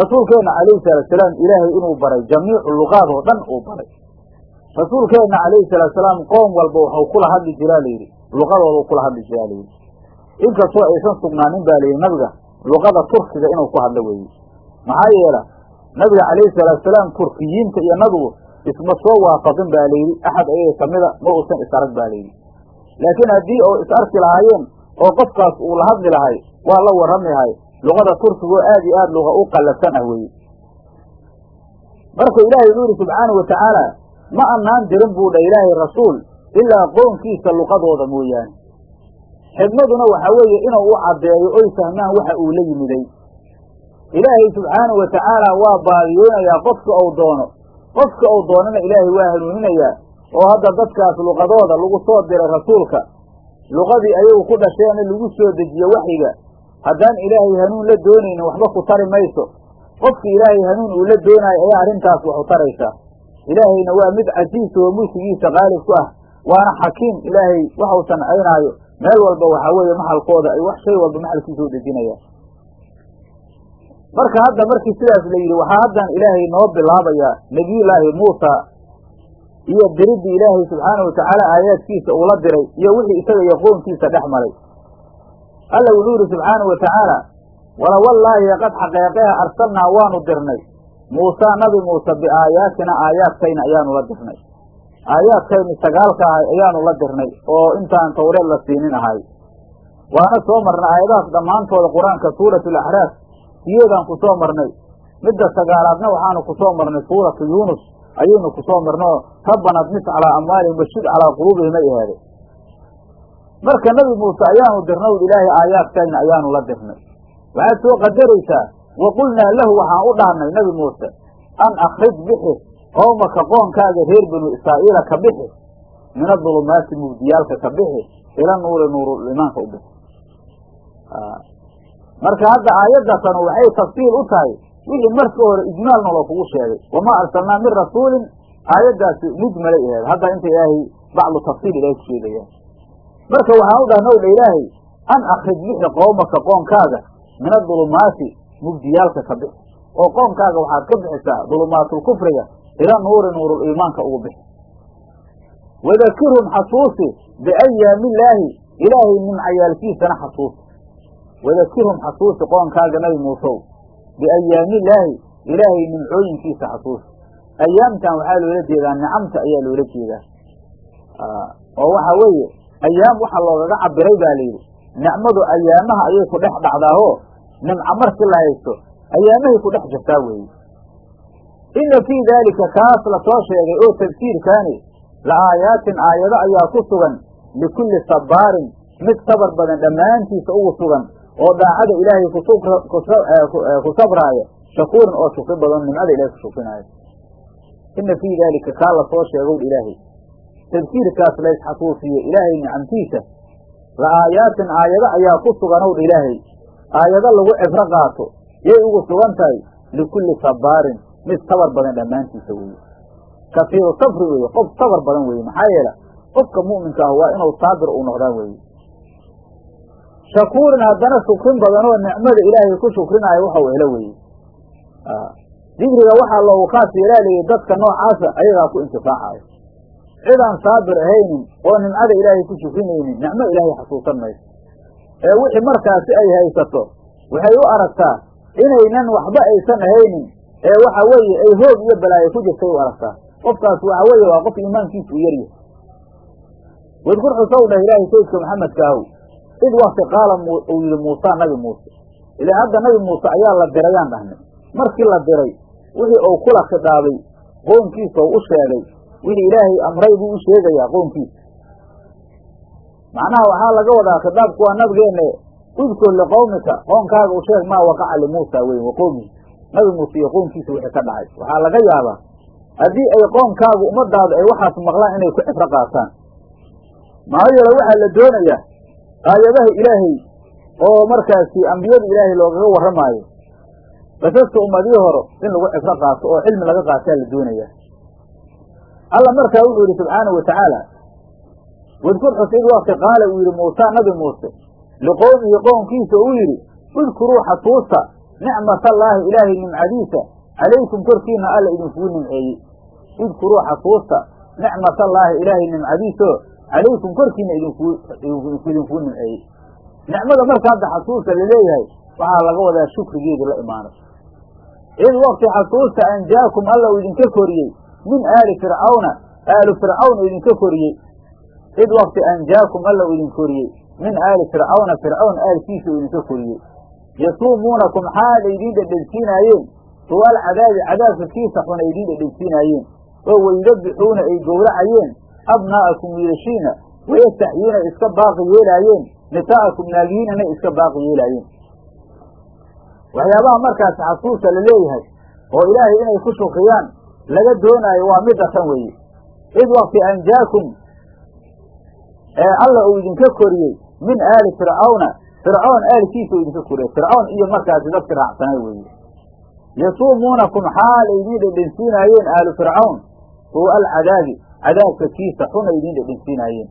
S1: rasuulkeenna calayhi salaatusalaam ilaahay inuu baray jamiicu luqaad oo dhan uu baray. rasuulkeenna calayhi salaatusalaam qoom walba waxau kula hadli jiraa layidhi luqadooda kula hadli jiraa layidhi inkastoo aysan sugnaanin baa layidhi nabiga luqada turkiga inuu ku hadlo weeye maxaa yeela nabiga calayhi salaatusalaam turkiyiinta iyo nabigu isma soo waafaqin baa layidhi axad ayaga kamida ma uusan is arag baa layidhi laakiin haddii oo is arki lahaayeen oo qofkaas uu la hadli lahay waa la warrami lahay. Luqada turkigoo aad iyo aad luqa u qallafsan ah weeye. Marka ilaahay wuxuu yidhi subxaanahu wa tacaala ma annaan dirin buu dha ilaahay rasuul ilaa qoonkiisa luqadooda mooyaane. Xidmaduna waxaa weeye inuu u caddeeyo oy fahmaan waxa uu la yimiday ilaahay subxaanahu wa tacaala waa baadiyoonayaa qofka ou doono. Qofka uu doonana ilaahay waa hanuuninayaa. Oo hadda dadkaas luqadooda lagu soo diray rasuulka luqadii ayagu ku dhasheena lagu soo dejiye waxyiga. Haddaan ilaahay hanuun la doonaynin waxba ku tari mayso. Qofki ilaahay hanuun uu la doonaayo ayaa arrintaas waxu taraysaa ilaahayna waa mid casiis oo mulkigiisa qaalib ku ah. Waana xakiim ilaahay waxau sancaynaayo meel walba waxaa weeye maxalkooda ay wax shay walba maxalkiisa u dejinayaan marka hadda markii sidaas la yidhi waxaa haddan ilaahay noo bilaabayaa nebiyullaahi muusa iyo diriddii ilaahay subxaana wa tacaala aayaadkiisa uula diray iyo wixii isaga iyo qoonkiisa dhex maray. Alla wuxuu yidhi subxaana wa tacaala wala wallaahi qad xaqeeqeha arsalnaa waanu dirnay. Muusaa nabi muuse biaayaatina aayaadkayna ayaanu la dirnay. Aayaadkaynu sagaalka ahay ayaanu la dirnay oo intaan tawreed la siinin ahay. Waana soo marnay aayadahaas dhammaantooda qur'aanka suuratu alaxraaf siyeedaan ku soo marnay. Midda sagaalaadna waxaanu ku soo marnay suuratu yuunus ayaynu ku soo marnay oo rabbanaa dmis calaa amwaalihim washid calaa quluubihim ay ahaaday marka nebi muuse ayaanu dirnay ilaahay aayaadkayna ayaanu la dirnay. Waxaad soo qadaraysaa wa qulnaa lahu waxaan u dhahnay nebi muuse an akhrij bixi qowmaka qoonkaaga reer binu israa'iila ka bixi min adulumaati mugdiyaalka ka bixi ila nuuri nuurulimaanka u bixi marka hadda aayaddaasanu waxay tafsiil u tahay wixii markii hore ijmaal naloo kugu sheegay. Wamaa arsalnaa min rasuulin aayaddaasi mujmalay aheed hadda inta ilaahay bacdu tafsiil ilahay ku marka waxaan u dhahnay dha ilaahay an akhrij bixi qowmaka qoonkaaga min adulumaati mugdiyaalka ka bixi. Oo qoomkaaga waxaad ka bixisaa dulumaatlkufriga ila nuuri nuurul iimaanka ugu bixi. Wadakirhum xasuusi biayaamillaahi ilaahay nimcayaalkiisana xasuusi wadakirhum xasuusi qoonkaaga nabi muusow biayaamillaahi ilaahay nimcooyinkiisa xasuusi ayaamtan waxaa loola jeedaa nicamta ayaa loola jeedaa oo waxa weeye ayaam waxa loogaga cabiray baa layidhi nicmadu ayaamaha ayay ku dhex dhacdaaho nimco markii la haysto ayaamahay ku dhex jirtaa weeye inna fii daalika kaas la soo sheegay oo tafsiirkaani la aayaatin aayado ayaa ku sugan likulli sabbaarin mid sabar badan dhammaantiisa ugu sugan oo daacada ilaahay ku sabraaya shakuurin oo shukri badan nimcada ilahay ku shukrinaayo inna fii daalika kaa la soo sheegow ilaahay. Tafsiirkaas laysxasuusiyo ilaahay nicamtiisa la aayaatin aayado ayaa ku suganow dha ilaahay. Aayado lagu cibro qaato yay ugu sugan tahay likulli sabbaarin mid sabar badan dhammaantiisa weeye. Kasiiru sabri weeye qof sabar badan weeye maxaa yeele qofka mu'minka ah waa inuu saabir uu noqdaan weeye shakuurin haddana shukrin badanoo nicmada ilaahay ku shukrinaayo waxa uu helo weeye. Dikriga waxaa loogu khaas yeelaa layidhi dadka noocaasa ayagaa ku intifaacayo. Cidaan saabir ahaynin oo nimcada ilaahay ku shukrinaynin nicmo ilaahay xasuusan mayso. Ee wixii markaasi ay haysato waxay u aragtaa inaynan waxba aysan ahaynin ee waxa weeye ay hoog iyo balaayo ku jirtay u aragtaa. Qofkaas waxa weeye waa qof iimaankiisu u yaryahay wadkur xusow ilaahay saydka maxamedka ahow id wakti qaala uu yidhi muusa nabi muuse. Ilaa hadda nabi muuse ayaa la dirayaan dhahnay. Markii la diray wixii uu kula khidhaabay qoonkiisa u sheegay wixii ilaahay amray buu u sheegayaa qoonkiisa. Macnaha waxaa laga wadaa khitaabku waa nabigeenne udkur liqowmika qoonkaaga u sheeg maa waqaca limuusa weyn wa qowmihi nabi muuse iyo qoonkiisa wixii ka dhacay. Waxaa laga yaabaa haddii ay qoonkaagu ummadaadu ay waxaas maqlaan inay ku cibro qaataan. Maxaa yeele waxaa la doonayaa aayadaha ilaahay oo markaasi ambiyada ilaahay loogaga warramaayo qisasta ummadihii hore in lagu cibro qaato oo cilmi laga qaataa la doonayaa alla markaa wuxuu yidhi subxaanahu watacaala wadkur xus id qaala uu yidhi muusa nabi muuse. Liqowmihi qownkiisa uu yidhi udkuruu xasuusta nicmatallaahi ilaahay nimcadiisa calaykum korkiina alla idinkugu nimceeyey. Udkuruu xasuusta nicmatallaahi ilaahay nimcadiisao calaykum korkiina idinkugu nimceeyey. Nicmada marka hadda xasuusta la leeyahay waxaa laga wadaa shukrigeedii la imaanay. Id wakti xasuusta anjaakum alla uu idinka koriyey min aali fircawna aalu fircawn uu idinka koriyey. Id wakti anjaakum alla uu idin koriyey min aali fircawna fircawn aalkiisa uu idinka koriyey. Yasuumuunakum xaal ay idiin dhedhensiinaayeen suwaal cadaabi cadaabka kiisa xun ay idiin dhedhensiinaayeen oo waydabixuuna ay gowracayeen abnaa'akum wiilashiina wayastaxyiina iska baaqi yeelaayeen nisaa'akum naagihiinana iska baaqi yeelaayeen waxyaabaha markaasi xasuusta la leeyahay oo ilaahay inay ku shukriyaan laga doonaayo waa midda tan weeye id wakti anjaakum ee alla uu idinka koriyey min aali fircawna fircoon aalkiisa uu idinka koriyey fircoon iyo markaasi dadki raacsanay weeye yasuumuunakum xaal ay idiin aalu fircawn suu'a alcadaabi cadaabka kiisa xun ay idiin dhedhensiinaayeen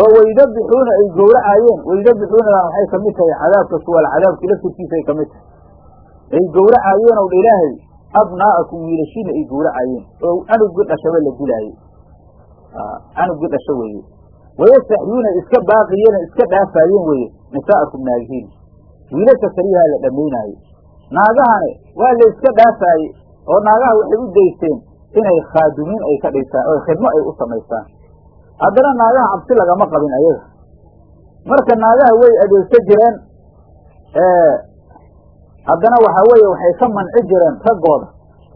S1: oo waydabixuuna ay gowracaayeen waydabixuunadan waxay ka mid tahay? cadaabka suwaal cadaabki laftirkiisa ay ka tahay. ay gowracaayeen ow dha ilaahay abnaa'akum wiilashiina ay gowracaayeen oo canugii dhashaba la dilaayey canugii dhasho weeye. wayastaxyuuna iska baaqiyeen iska dhaafaayeen weeye nisaa'akum naagihiin wiilasha keliyahaa la dhammaynaaye naagahane waa la iska dhaafaaye oo naagaha waxay u daysteen inay khaadumiin ay ka dhigtaan oo khidmo ay u samaystaan. Haddana naagaha cabsi lagama qabin ayaga. Marka naagaha way adeegsa jireen haddana waxa weeye waxay ka manci jireen raggooda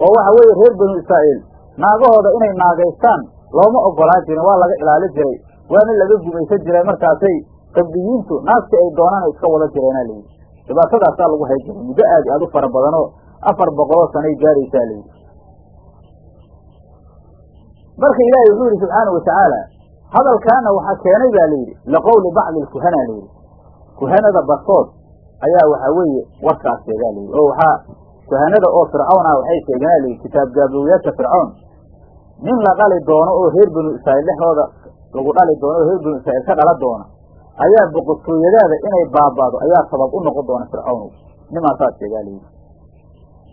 S1: oo waxa weeye reer banu israa'iil naagahooda inay naagaystaan looma ogolaan jirin waa laga ilaali jiray waana laga gumaysan jiray. Markaasay qabdiyiintu naagti ay doonaan iska wada jireenaa layidhi dhibaatadaasaa lagu hay jiray. Muddo aad aad u fara badanoo afar boqoloo sanay gaaraysaa layidhi marka ilaahay wuxuu yidhi subxaanau watacaala hadalkaana waxaa keenay baa layidhi liqowli bacdi lkuhana layidhi kuhanada barkood ayaa waxaa weeye warkaas sheegaa layidhi oo waxaa kuhanada oo fircawn ah waxay sheegeen layidhi kitaab gaabowyaasha fircoon nin la dhali doono oo reer banu israa'iil dhexdooda lagu dhali doono oo reer banu israa'iil ka dhala doona ayaa boqortooyadaada inay baaba'do ayaa sabab u noqon doona fircawnow nimaasaas sheegaa layidhi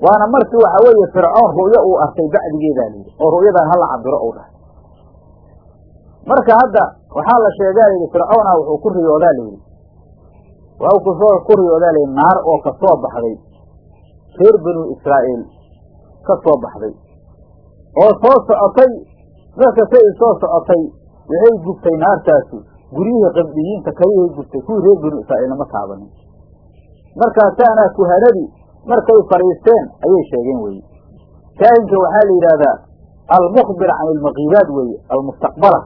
S1: waana markii waxa weeye fircoon ru'yo uu arkay bacdigeedaa layidhi oo ru'yadan hala cabiro ou dhahay. Marka hadda waxaa la sheegaa layidhi fircoona wuxuu ku riyoodaa layidhi waa ku soo ku riyoodaa layidhi naar oo ka soo baxday. Reer banu israa'iil ka soo baxday. Oo soo socotay marka say soo socotay waxay gubtay naartaasi. Guryihii qabdiyiinta kalihay gubtay. Kuwii reer banu israa'iilna ma taabanin. Markaasaana kuhanadii markay fadhiisteen ayay sheegeen weye kaahinka waxaa la yidhaahdaa almukhbir can ilmakiibaad weeye almustaqbala.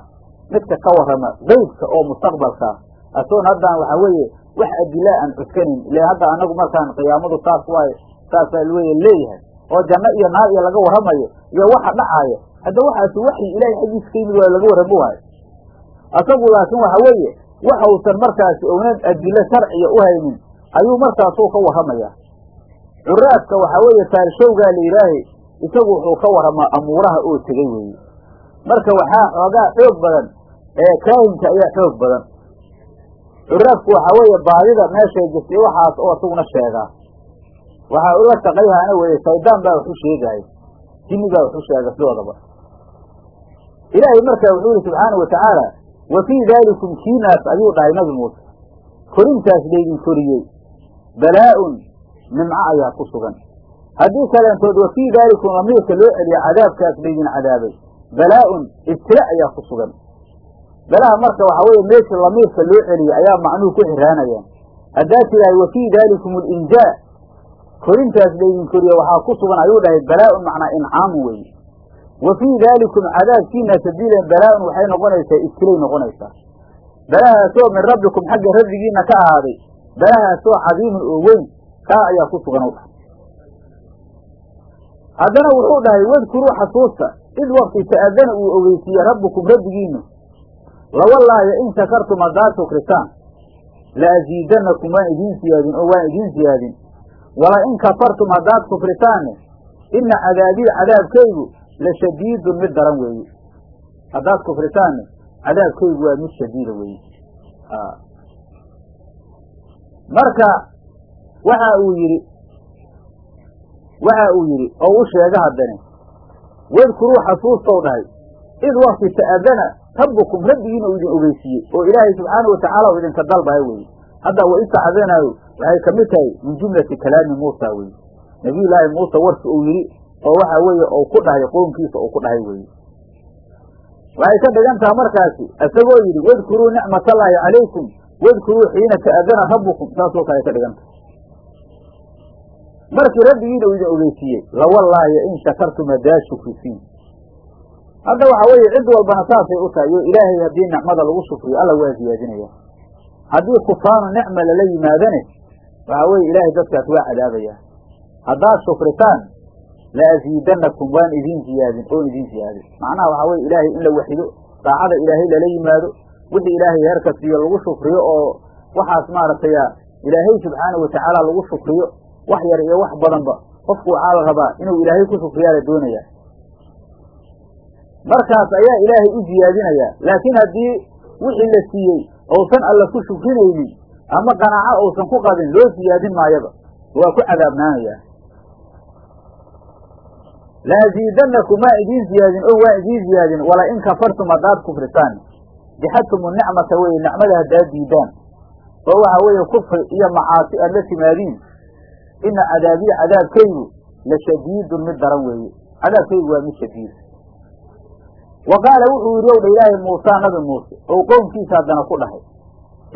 S1: Midka ka warrama qeybka oo mustaqbalkaa asoon haddaan waxaa weeye wax adilaa aan cuskanin ile hadda anagu markaan qiyaamadu saas waaye saasaa leeyahay. Oo janno iyo naar iyo laga warramayo iyo waxa dhacaaya hadda waxaasi waxyi ilaahay xaggiisa ka yimid waa laga warramo waayo. Asagu laakiin waxa weeye waxausan markaasi ownan adilo sharciya u haynin ayuu markaasuu ka warramayaa curaadka waxaa weeye faalshowgaa la yidhaahe isagu wuxuu ka warramaa amuuraha oo tegey weeye. Marka waxaa xoogaa xoog badan ee kaahinka ayaa xoog badan. Curaadku waxaa weeye baadida meeshay jirtay waxaas oo isaguna sheegaa. Waxaa ula shaqayhaana weeye shaydaan baa wax u sheegaayo jinni baa wax u sheega sidoodaba ilaahay marka wuxuu yihi subxaana wa tacaala wa fii daalikum kiinaas ayuu dhahay nabi muuse. Korintaas laydin koriyey. Balaa-un nimco ayaa ku sugan. Haddii kaleentood wa fii daalikum lamiirka loo celiyo cadaabkaas laydin cadaabay balaa-un ibtila ayaa ku sugan. Balaha marka waxaa weeye meesha lamiirka loo celiyo ayaa macnuhu ku xiraanayaan haddaa tidaahay wa fii daalikum alinjaa korintaas laydin koriye waxaa ku sugan ayuu dhahay balaa-un macnaa incaamu weeye wa fii daalikum cadaabkiina sabiilan balaa-un waxay noqonaysaa ibtilay noqonaysaa. Balahaasoo min rabbikum xagga rabbigiina ka ahaaday. Balahaasoo cadiimun oo weyn kaa ayaa ku sugan u haddana wuxuu dhahay wadkuruu xasuusta id wakti ta'adana uu ogeysiiye rabbukum rabbigiinu lawallaayo in shakartum haddaad shukrisaan la asiidanakum waan idiin siyaadin oo waan idiin siyaadin. Wala in kafartum haddaad kufritaanne ina cadaabii cadaabkaygu la shadiidun mid daran weeye haddaad kufritaanne cadaabkaygu waa mid shadiida weeye marka waxa uu yidhi waxa uu yidhi oo u sheega haddane wadkuruu xasuustow dhahay id wakti ta'adana rabbukum rabbigiina uu idin ogeysiiyey oo ilaahay subxaana watacaala idinka dalbaya weye hadda wa istacdanaayo waxay ka tahay min jumlati kalaami muusa weye nabiyullaahi muuse warki uu yidhi oo waxa weeye ou ku dhahay qoomkiisa uu ku dhahay weye waxay ka dhigan taha markaasi isagoo yidhi wadkuruu nicmatallaahi calaykum wadkuruu xiina ta'adana rabbukum saasoo kale ka dhigan tahay markii rabbigiina uu idin ogeysiiyey lawallaahi in shakartum haddaa shukrisiin hadda waxa weeye cid walbana saasay u tahay iyo ilaahay haddii nicmada lagu shukriyo alla waa ziyaadinaya. Haddii kufaanu nicma lala yimaadane waxa weeye ilaahay dadkaas waa cadaabaya. Haddaad shukritaan la asiidanakum waan idiin ziyaadin oon idiin ziyaadin. Macnaha waxaa weye ilaahay in la waxido daacada ilaahay lala yimaado wixii ilaahay heerka siiyo lagu shukriyo oo waxaas maaragtay ilaahay subxaana watacaala lagu shukriyo wax yar iyo wax badanba. Qofku waxaa la rabaa inuu ilaahay ku shukriyaa la doonaya. Markaas ayaa ilaahay u ziyaadinayaa laakiin haddii wixii la siiyey ousan alla ku shukrinaynin ama qanaaco uusan ku qabin loo siyaadin maayaba. Waa ku cadaabnaanayaa la aziidanakum waan idiin ziyaadin o waan idiin ziyaadin. Wala in kafartum haddaad kufrisaan. Jixadtum nicmata weye nicmada haddaad diidaan. Oo waxa weeye kufri iyo macaasi aad la timaadiin ina cadaabiya cadaabkaygu la shadiidun mid daran weeye cadaabkaygu waa mid shadiid wa qaala wuxuu yidhi owdha ilaahay muusaa nabi muuse ou qownkiisa haddana ku dhahay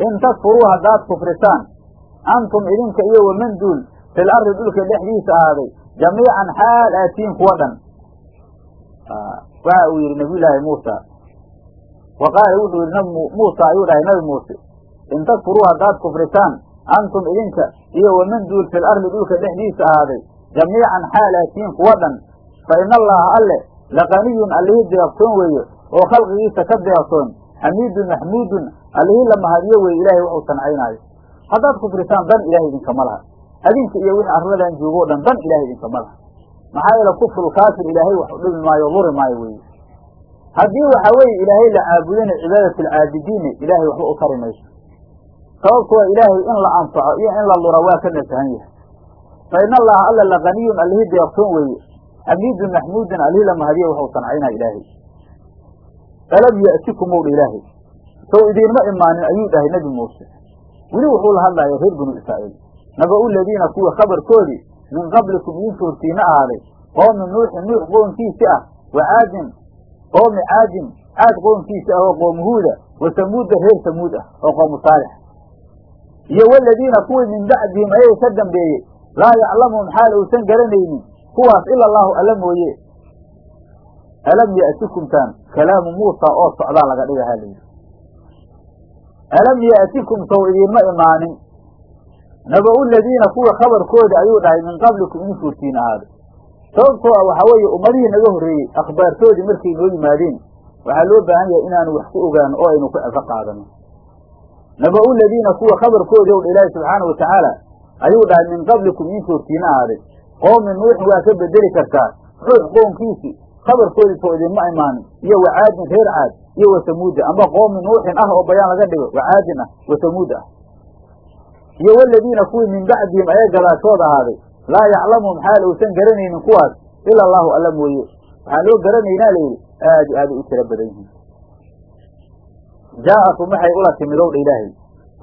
S1: in takfuruu haddaad kufrisaan antum idinka iyo waman duul fil ardi dhulka dhexdiisa ahaaday jamiican xaal aatiin kuwa dhan waxa uu yidhi nabiyullaahi muusa wa qaala wuxuu yidhi muusa ayuu dhahay nabi muuse in takfuruu haddaad kufrisaan antum idinka iyo waman duul fil ardi dhulka dhexdiisa ahaaday jamiican xaal aatiin kuwa dhan. Fa ina allaha alle laqaniyun allihii deeqsoon weeye oo khalqigiisa ka deeqsoon xamiidun maxmuudun allihii la mahadiyo weeye ilaahay waxuu sancaynaayo haddaad kufrisaan dan ilahay idinkama laha. Adinka iyo wixii arladan joogoo dhan dan ilahay idinkama laha. Maxaa yeele kufrul kaafir ilaahay wax u dhibi maayo luri maayo weeye. Haddii waxa weeye ilaahay la caabudana cibaadatu alcaabidiinne ilaahay waxba u tari mayso sababtu waa ilaahay in la anfaco iyo in la lura waa ka nasahan yahay. Fa ina allaha alla laqaniyun allihii deeqsoon weeye. Xamiidun maxmuudun allihii la mahadiyo waxuu sancaynaa ilaahay. Alam ya'tikum owdha ilaahay. Sow idiinma imaanin ayuu dhahay nebi muuse. Weli wuxuu la hadlaya reer binu israa'iil. Naba-u ladiina kuwa khabarkoodii min qablikum idinka hortiina ahaaday qoomi nuuxin nuux qoonkiisi ah wa caadin qoomi caadin caad qoonkiisi ah oo qoomu huuda wa samuudda reer samuud ah oo qoomu saalix iyo waladiina kuwii min bacdihim ayaga ka dambeeyey. laa yaclamuhum xaal uusan garanaynin. kuwaas ila allaahu alla mooye. Alam ya'tikumtaan kalaamu muusa oo socdaa laga dhigahaa layidhi alam ya'tikum sow idiinma imaanin. Naba-u ladiina kuwa khabarkooda ayuu dhahay min qablikum idin furtiin ahaaday sababtoo ah waxaa weeye ummadihii naga horreeyey akhbaartoodii markay noo yimaadeen waxaa loo baahan yahay inaanu wax ku ogaano oo aynu ku cibro qaadano naba-u ladiina kuwa khabarkoodii ow dha ilaahi subxaana wa tacaala ayuu dhahay min qablikum idin furtiin ahaaday qoomi nuuxin waa ka bedeli kartaa. Nuux qoonkiisii khabarkoodii soo idinma imaanin iyo wacaadin reer caad iyo wasamuuda amba qoomi nuuxin ah oo bayaan laga dhigo wacaadin ah wasamuud ah. Iyo waladiina kuwii min bacdihim ayaa gadaashooda ahaaday laa yaclamuhum xaal uusan garanaynin kuwaas ila allaahu alla mooye. Waxaan loo garanaynaa layidhi aad i aaday u tiro badan yihiin jaa'atum waxay ula timid ow dha ilaahay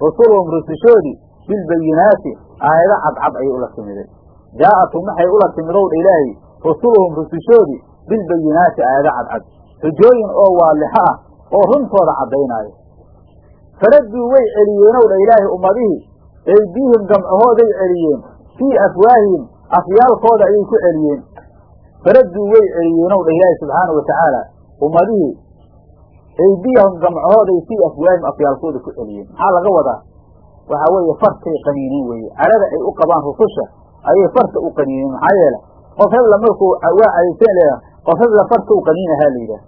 S1: rusuluhum rusushoodii bilbayinaati aayado cadcad ayay ula timideen jaa'atum waxay ula timid ow dha ilaahay rusuluhum rusushoodii bilbayinaati aayado cadcad xujooyin oo waalixo ah oo runtooda caddaynaayo faradduu way celiyeenow dha ilaahay ummadihii eydiihim gamcahooday celiyeen fii afwaahihim afyaalkooda ayay ku celiyeen faradduu way celiyeenow dha ilaahay subxaana wa tacaala ummadihii eydiyahum gamcahooday fii afwaahihim afyaalkooda ku celiyeen. Maxaa laga wadaa? Waxaa weeye fartay qaniineen weeye. Carada ay u qabaan rususha ayay farta u qaniineen maxaa yeele qof hebla markuu waa cadaysan leedaha qof hebla farta u qaniinahaa la yidhaah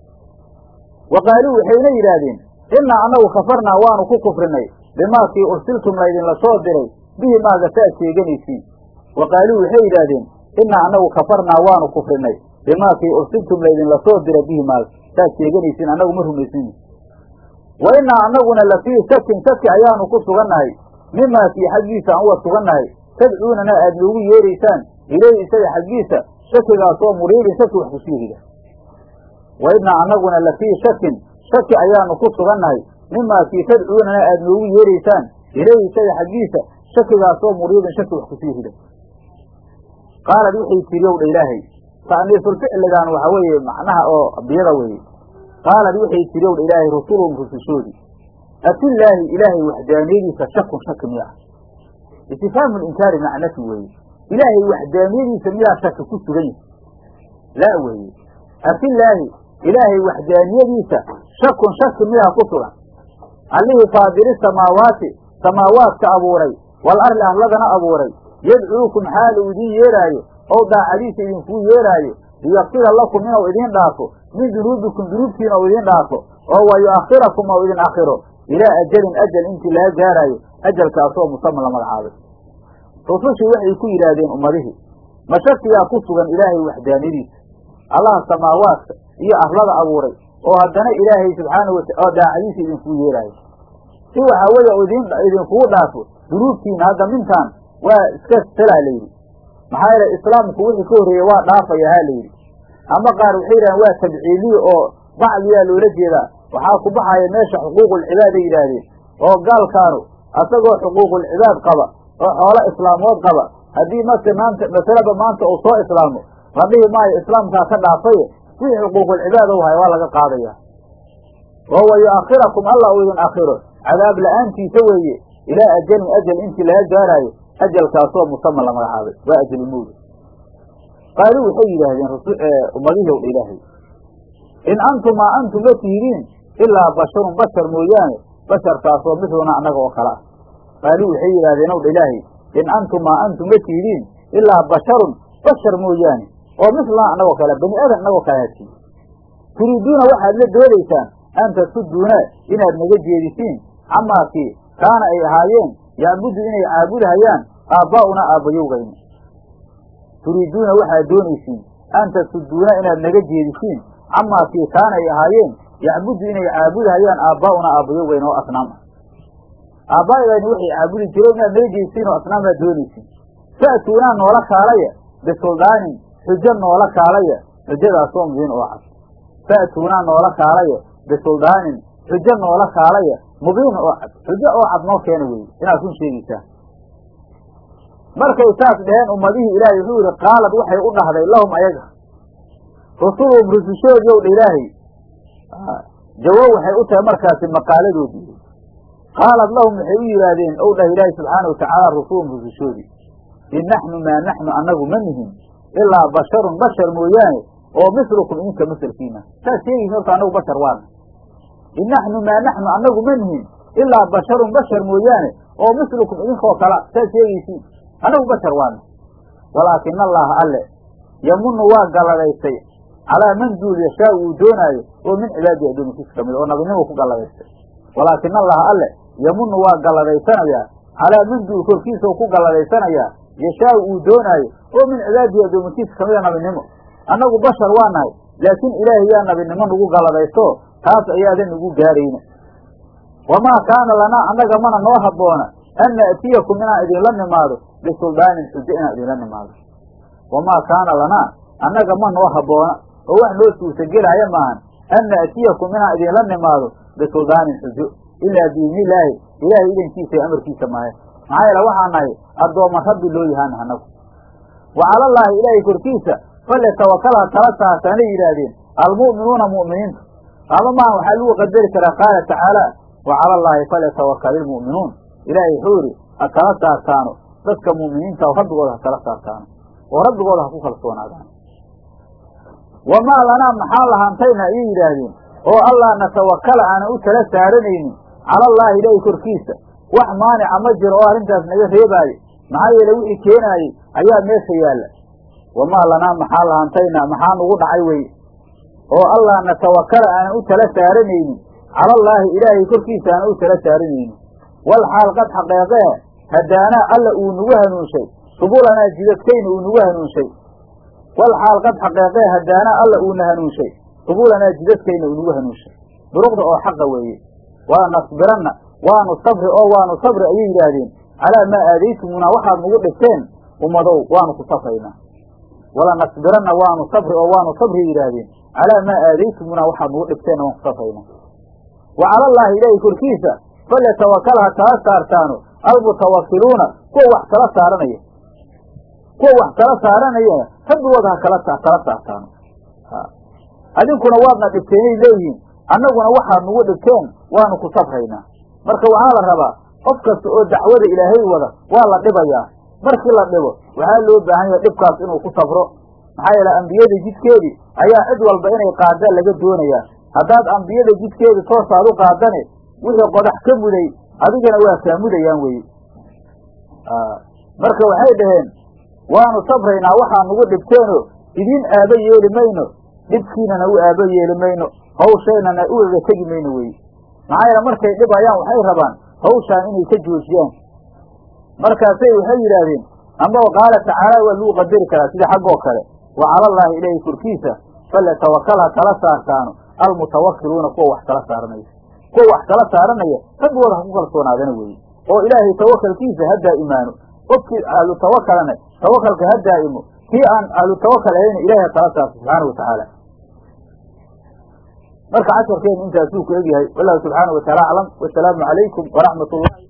S1: wa qaaluu waxayna yidhaahdeen innaa annagu kafarnaa waanu ku kufrinay. Bimaakii ursiltum laydinla soo diray bihi maaga saaad sheeganaysiin wa qaaluu waxay yidhaahdeen innaa annagu kafarnaa waanu kufrinay. Bimaakii ursiltum laydinla soo diray bihi maaga saaad sheeganaysiin annagu ma rumaysini wa innaa annaguna la fii shakin shaki ayaanu ku sugannahay. Mimaa kii xaggiisa aan uga sugannahay. Tadcuunana aad noogu yeeraysaan. Ilayhi isaga xaggiisa shakigaasoo muriibin shaki wax ku sii rida wa innaa annaguna la fii shakin shaki ayaanu ku sugannahay. Mimaa kii tadcuunana aad noogu yeeraysaan. Ilayhi isaga xaggiisa shakigaasoo muriibin shaki wax ku sii rida qaalad waxay tiri ow dha ilaahay ta'niisulficligan waxaa weeye macnaha oo ambiyada weeye. Qaalad waxay tiri ow dha ilaahay rusuluhum rusushoodii afillaahi ilaahay waxdaaniyadiisa shakun shaki miya. Istifhaamu linkaari macnafi weeye. Ilaahay waxdaaniyadiisa miyaa shaki ku sugan yahay. Laa weeye. Afillaahi ilaahay waxdaaniyadiisa shakun shaki miyaa ku sugan. Allihii faadiri samaawaati samaawaadka abuuray wal ahladana abuuray. Yadcuukum xaal uu idiin yeeraayo ow daacadiisa idinkuu yeeraayo liyakfira lakum inuu idiin dhaafo min dunuubikum dunuubtiina uu idiin dhaafo oo wa yu'akhirakum ou idin akhiro ilaa ajalin ajal intii laga gaaraayo ajalkaasoo musaman la magacaabay. Rusushii waxay ku yidhaahdeen ummadihii ma shakiyaa ku sugan ilaahay waxdaaniyadiisa allaha samaawaadka iyo arlada abuuray oo haddana ilaahay subxaana wata oo daacadiisa idinkuu yeeraayo. Si waxaa weeye idin idinkugu dhaafo dunuubtiina hadda mintaan waa iska selaa layidhi maxaa yeele islaamku wixii ka horreeyey waa dhaafaya ha layidhi ama qaar waxay yidhahdeen waa tabciiliye oo bacdiyaa loola jeedaa. Waxaa ku baxaya meesha xuquuqulcibaad ay yidhaahdeen oo gaalkaanu asagoo xuquuqulcibaad qaba oo xoolo islaamood qaba. Haddii marka maanta masalaba maanta uu soo islaamo la dhihi maayo islaamkaa ka dhaafaye wixii xuquuqulcibaad ou hay waa laga qaadaya. Wa huwa yuakhirakum allah uu idin akhiro cadaab la'aantiisa weeye. Ilaa ajalin ajal intii laga gaaraayo ajalkaasoo musaman la magacaabay waa ajalulmowd qaaluu waxay yidhaahdeen ummadihi ow dha ilaahay in antum maa antum ma tihidiin ilaa basharun bashar mooyaane basharkaasoo midluna annaga oo kale ah. Qaaluu waxay yidhahdeen ow dha ilaahay in antum maa antum ma tihidiin ilaa basharun bashar mooyaane oo midluna annagoo kale bani aadan annagoo kale hatiin turiiduuna waxaad la doodaysaan an tasudduuna inaad naga jeedisiin camaakii kaana ay ahaayeen yacbudu inay caabudahayaan aabbaa'una aabbayowgayna turiiduuna waxaad doonaysiin. An tasudduuna inaad naga jeedisiin camaakii kaana ay ahaayeen yacbudu inay caabudahayaan aabbaa'una aabbayowgayna oo asnaam ah. Aabbaa'igayna waxay caabudi jireen inaad naga jeedisiin oo asnaamaad doonaysiin. Fa'tuunaa noola kaalaya bisuldaanin xujo noola kaalaya xujadaasoo mubiin oo cad fa'tuunaa noola kaalaya bisuldaanin xujo noola kaalaya mubiin oo cad xujo oo cad noo keena weeye inaad kun sheegaysaan markay saas dheheen ummadihii ilaahay wuxuu yihi qaalad waxay u dhahday lahum ayaga. Rusulhum rusushoodii ow dha ilaahay jawaab waxay u tahay markaasi maqaaladoodii. Qaalad lahum waxay u yidhaahdeen ow dhah ilaahay subxaana watacaala rusulhum rusushoodii in naxnu maa naxnu annagu ma nihin ilaa basharun bashar mooyaane oo mislukum idinka maselkiina saas sheegaysa horta annagu bashar waana. In naxnu maa naxnu annagu ma nihin ilaa basharun bashar mooyaane oo mislukum idinkoo kala saas sheegaysiin annagu bashar waana walaakina allaha alle yamunu waa galladaystay calaa man duul yashaa uu doonaayo oo min cibaadii addoomikiisa ka mid oo nabinimo ku galladaystay walaakina allaha alle yamunu waa galladaysanayaa calaa man duul korkiisa ku galladaysanayaa yashaa uu doonaayo oo min cibaadii addoomikiisa ka mida nabinimo annagu bashar waa nahay laakiin ilaahay yaa nabinimo nagu galladaysto taas ayaadan nagu gaarayna wamaa kaana lanaa annaga mana noo habboona an na'tiyakum inaan idinla nimaado bisuldaanin xujo inaan idinla nimaado wamaa kaana lanaa annaga ma noo habboona oo wax noo suurtagelaya maahan an na'tiyakum inaan idinla nimaado bisuldaanin xujo ilaa biidnillaahi ilaahay idankiisa iyo amarkiisa maahe maxaa yeele waxaa nahay addoomma rabbi loo yahaana anagu wa calallaahi ilaahay korkiisa falle tawakala tala saartaanay yidhaahdeen almu'minuuna mu'miniintu ama maaha waxaa lagu qadari karaa qaala tacaala wa cala allaahi falyatawakal ilmu'minuun ilaahay wuxuu yidhi ha tala saartaano. Dadka mu'miniinta oo rabbigooda ha tala saartaano. Oo rabbigooda ha ku kalsoonaadaan wamaa lanaa maxaa lahantayna ayay yidhaahdeen. Oo allah natawakala aanan u tala saaranaynin. Cala allaahi ilaahay korkiisa. Wax maanica ma jiro oo arrintaas naga reebaayo. Maxaa yeele wixii keenaayey ayaa meesha yaalla. Wamaa lanaa maxaa lahantayna maxaa nugu dhacay weye oo allah natawakala aanan u tala saaranaynin. Cala allaahi ilaahay korkiisa aanan u tala saaranaynin wal xaal qad xaqeeqee hadaanaa alla uu nagu hanuunshay. Subulanaa jidadkayna uu nagu hanuunshay. Wal xaal qad xaqeeqee hadaanaa alla uuna hanuunshay. Subulanaa jidadkayna uu nagu hanuunshay. Duruqda oo xaqa weeye. Waa nasbiranna waanu sabri oo waanu sabri ayay yidhaahdeen. Calaa maa aadaytumunaa waxaad nagu dhigteen ummadow waanu ku safraynaa. Wala nasbiranna waanu sabri oo waanu sabri yidhaahdeen. Calaa maa aadaytumunaa waxaad nagu dhigteen waan ku safraynaa. Wa calallaahi ilaahay korkiisa falyatawakal ha tala saartaano almutawakiluuna kuwa wax tala saaranaya kuwa wax tala saaranayana rabbigooda ha kala tala saartaano adinkuna waadna dhibteenay leeyihiin annaguna waxaad nagu dhibteen waanu ku safraynaa marka waxaa la rabaa qof kasta oo dacwada ilaahay wada waa la dhibayaa markii la dhibo waxaa loo baahan yahay dhibkaas inuu ku safro maxaa yeele ambiyada jidkeedii ayaa cid walba inay qaadaan laga doonayaa haddaad ambiyada jidkeedii toosaad u qaadane wixii qodax ka muday adigana waa kaa mudayaan weye marka waxay dhaheen waanu sabraynaa waxaa nagu dhibteenoo idiin aaba yeeli mayno dhibkiinana u aaba yeeli mayno hawshaynana ugaga tegi mayno weye maxaa yeele markay dhibayaan waxay rabaan hawshaan inay ka joojiyaan. Markaasay waxay yidhaahdeen amba qaala tacaala waa lagu qadari karaa sida xaggoo kale wa calallaahi ilaahi korkiisa falyatawakal ha tala saartaano almutawakiluuna kuwa wax tala saaranaya kuwa wax tala saaranaya rabbigooda ha ku kalsoonaadana weeye oo ilaahay tawakalkiisa ha daa'imaano. Qofkii ahlu tawakalana tawakalka ha daa'imo kii aan ahlu tawakal ahayna ilahay ha tala saarto subxaana wa tacaala marka casharkeenu intaasuu ku egyahay wallahu subxaana wa taala aclam. Wasalaamu calaykum waraxmat ullahi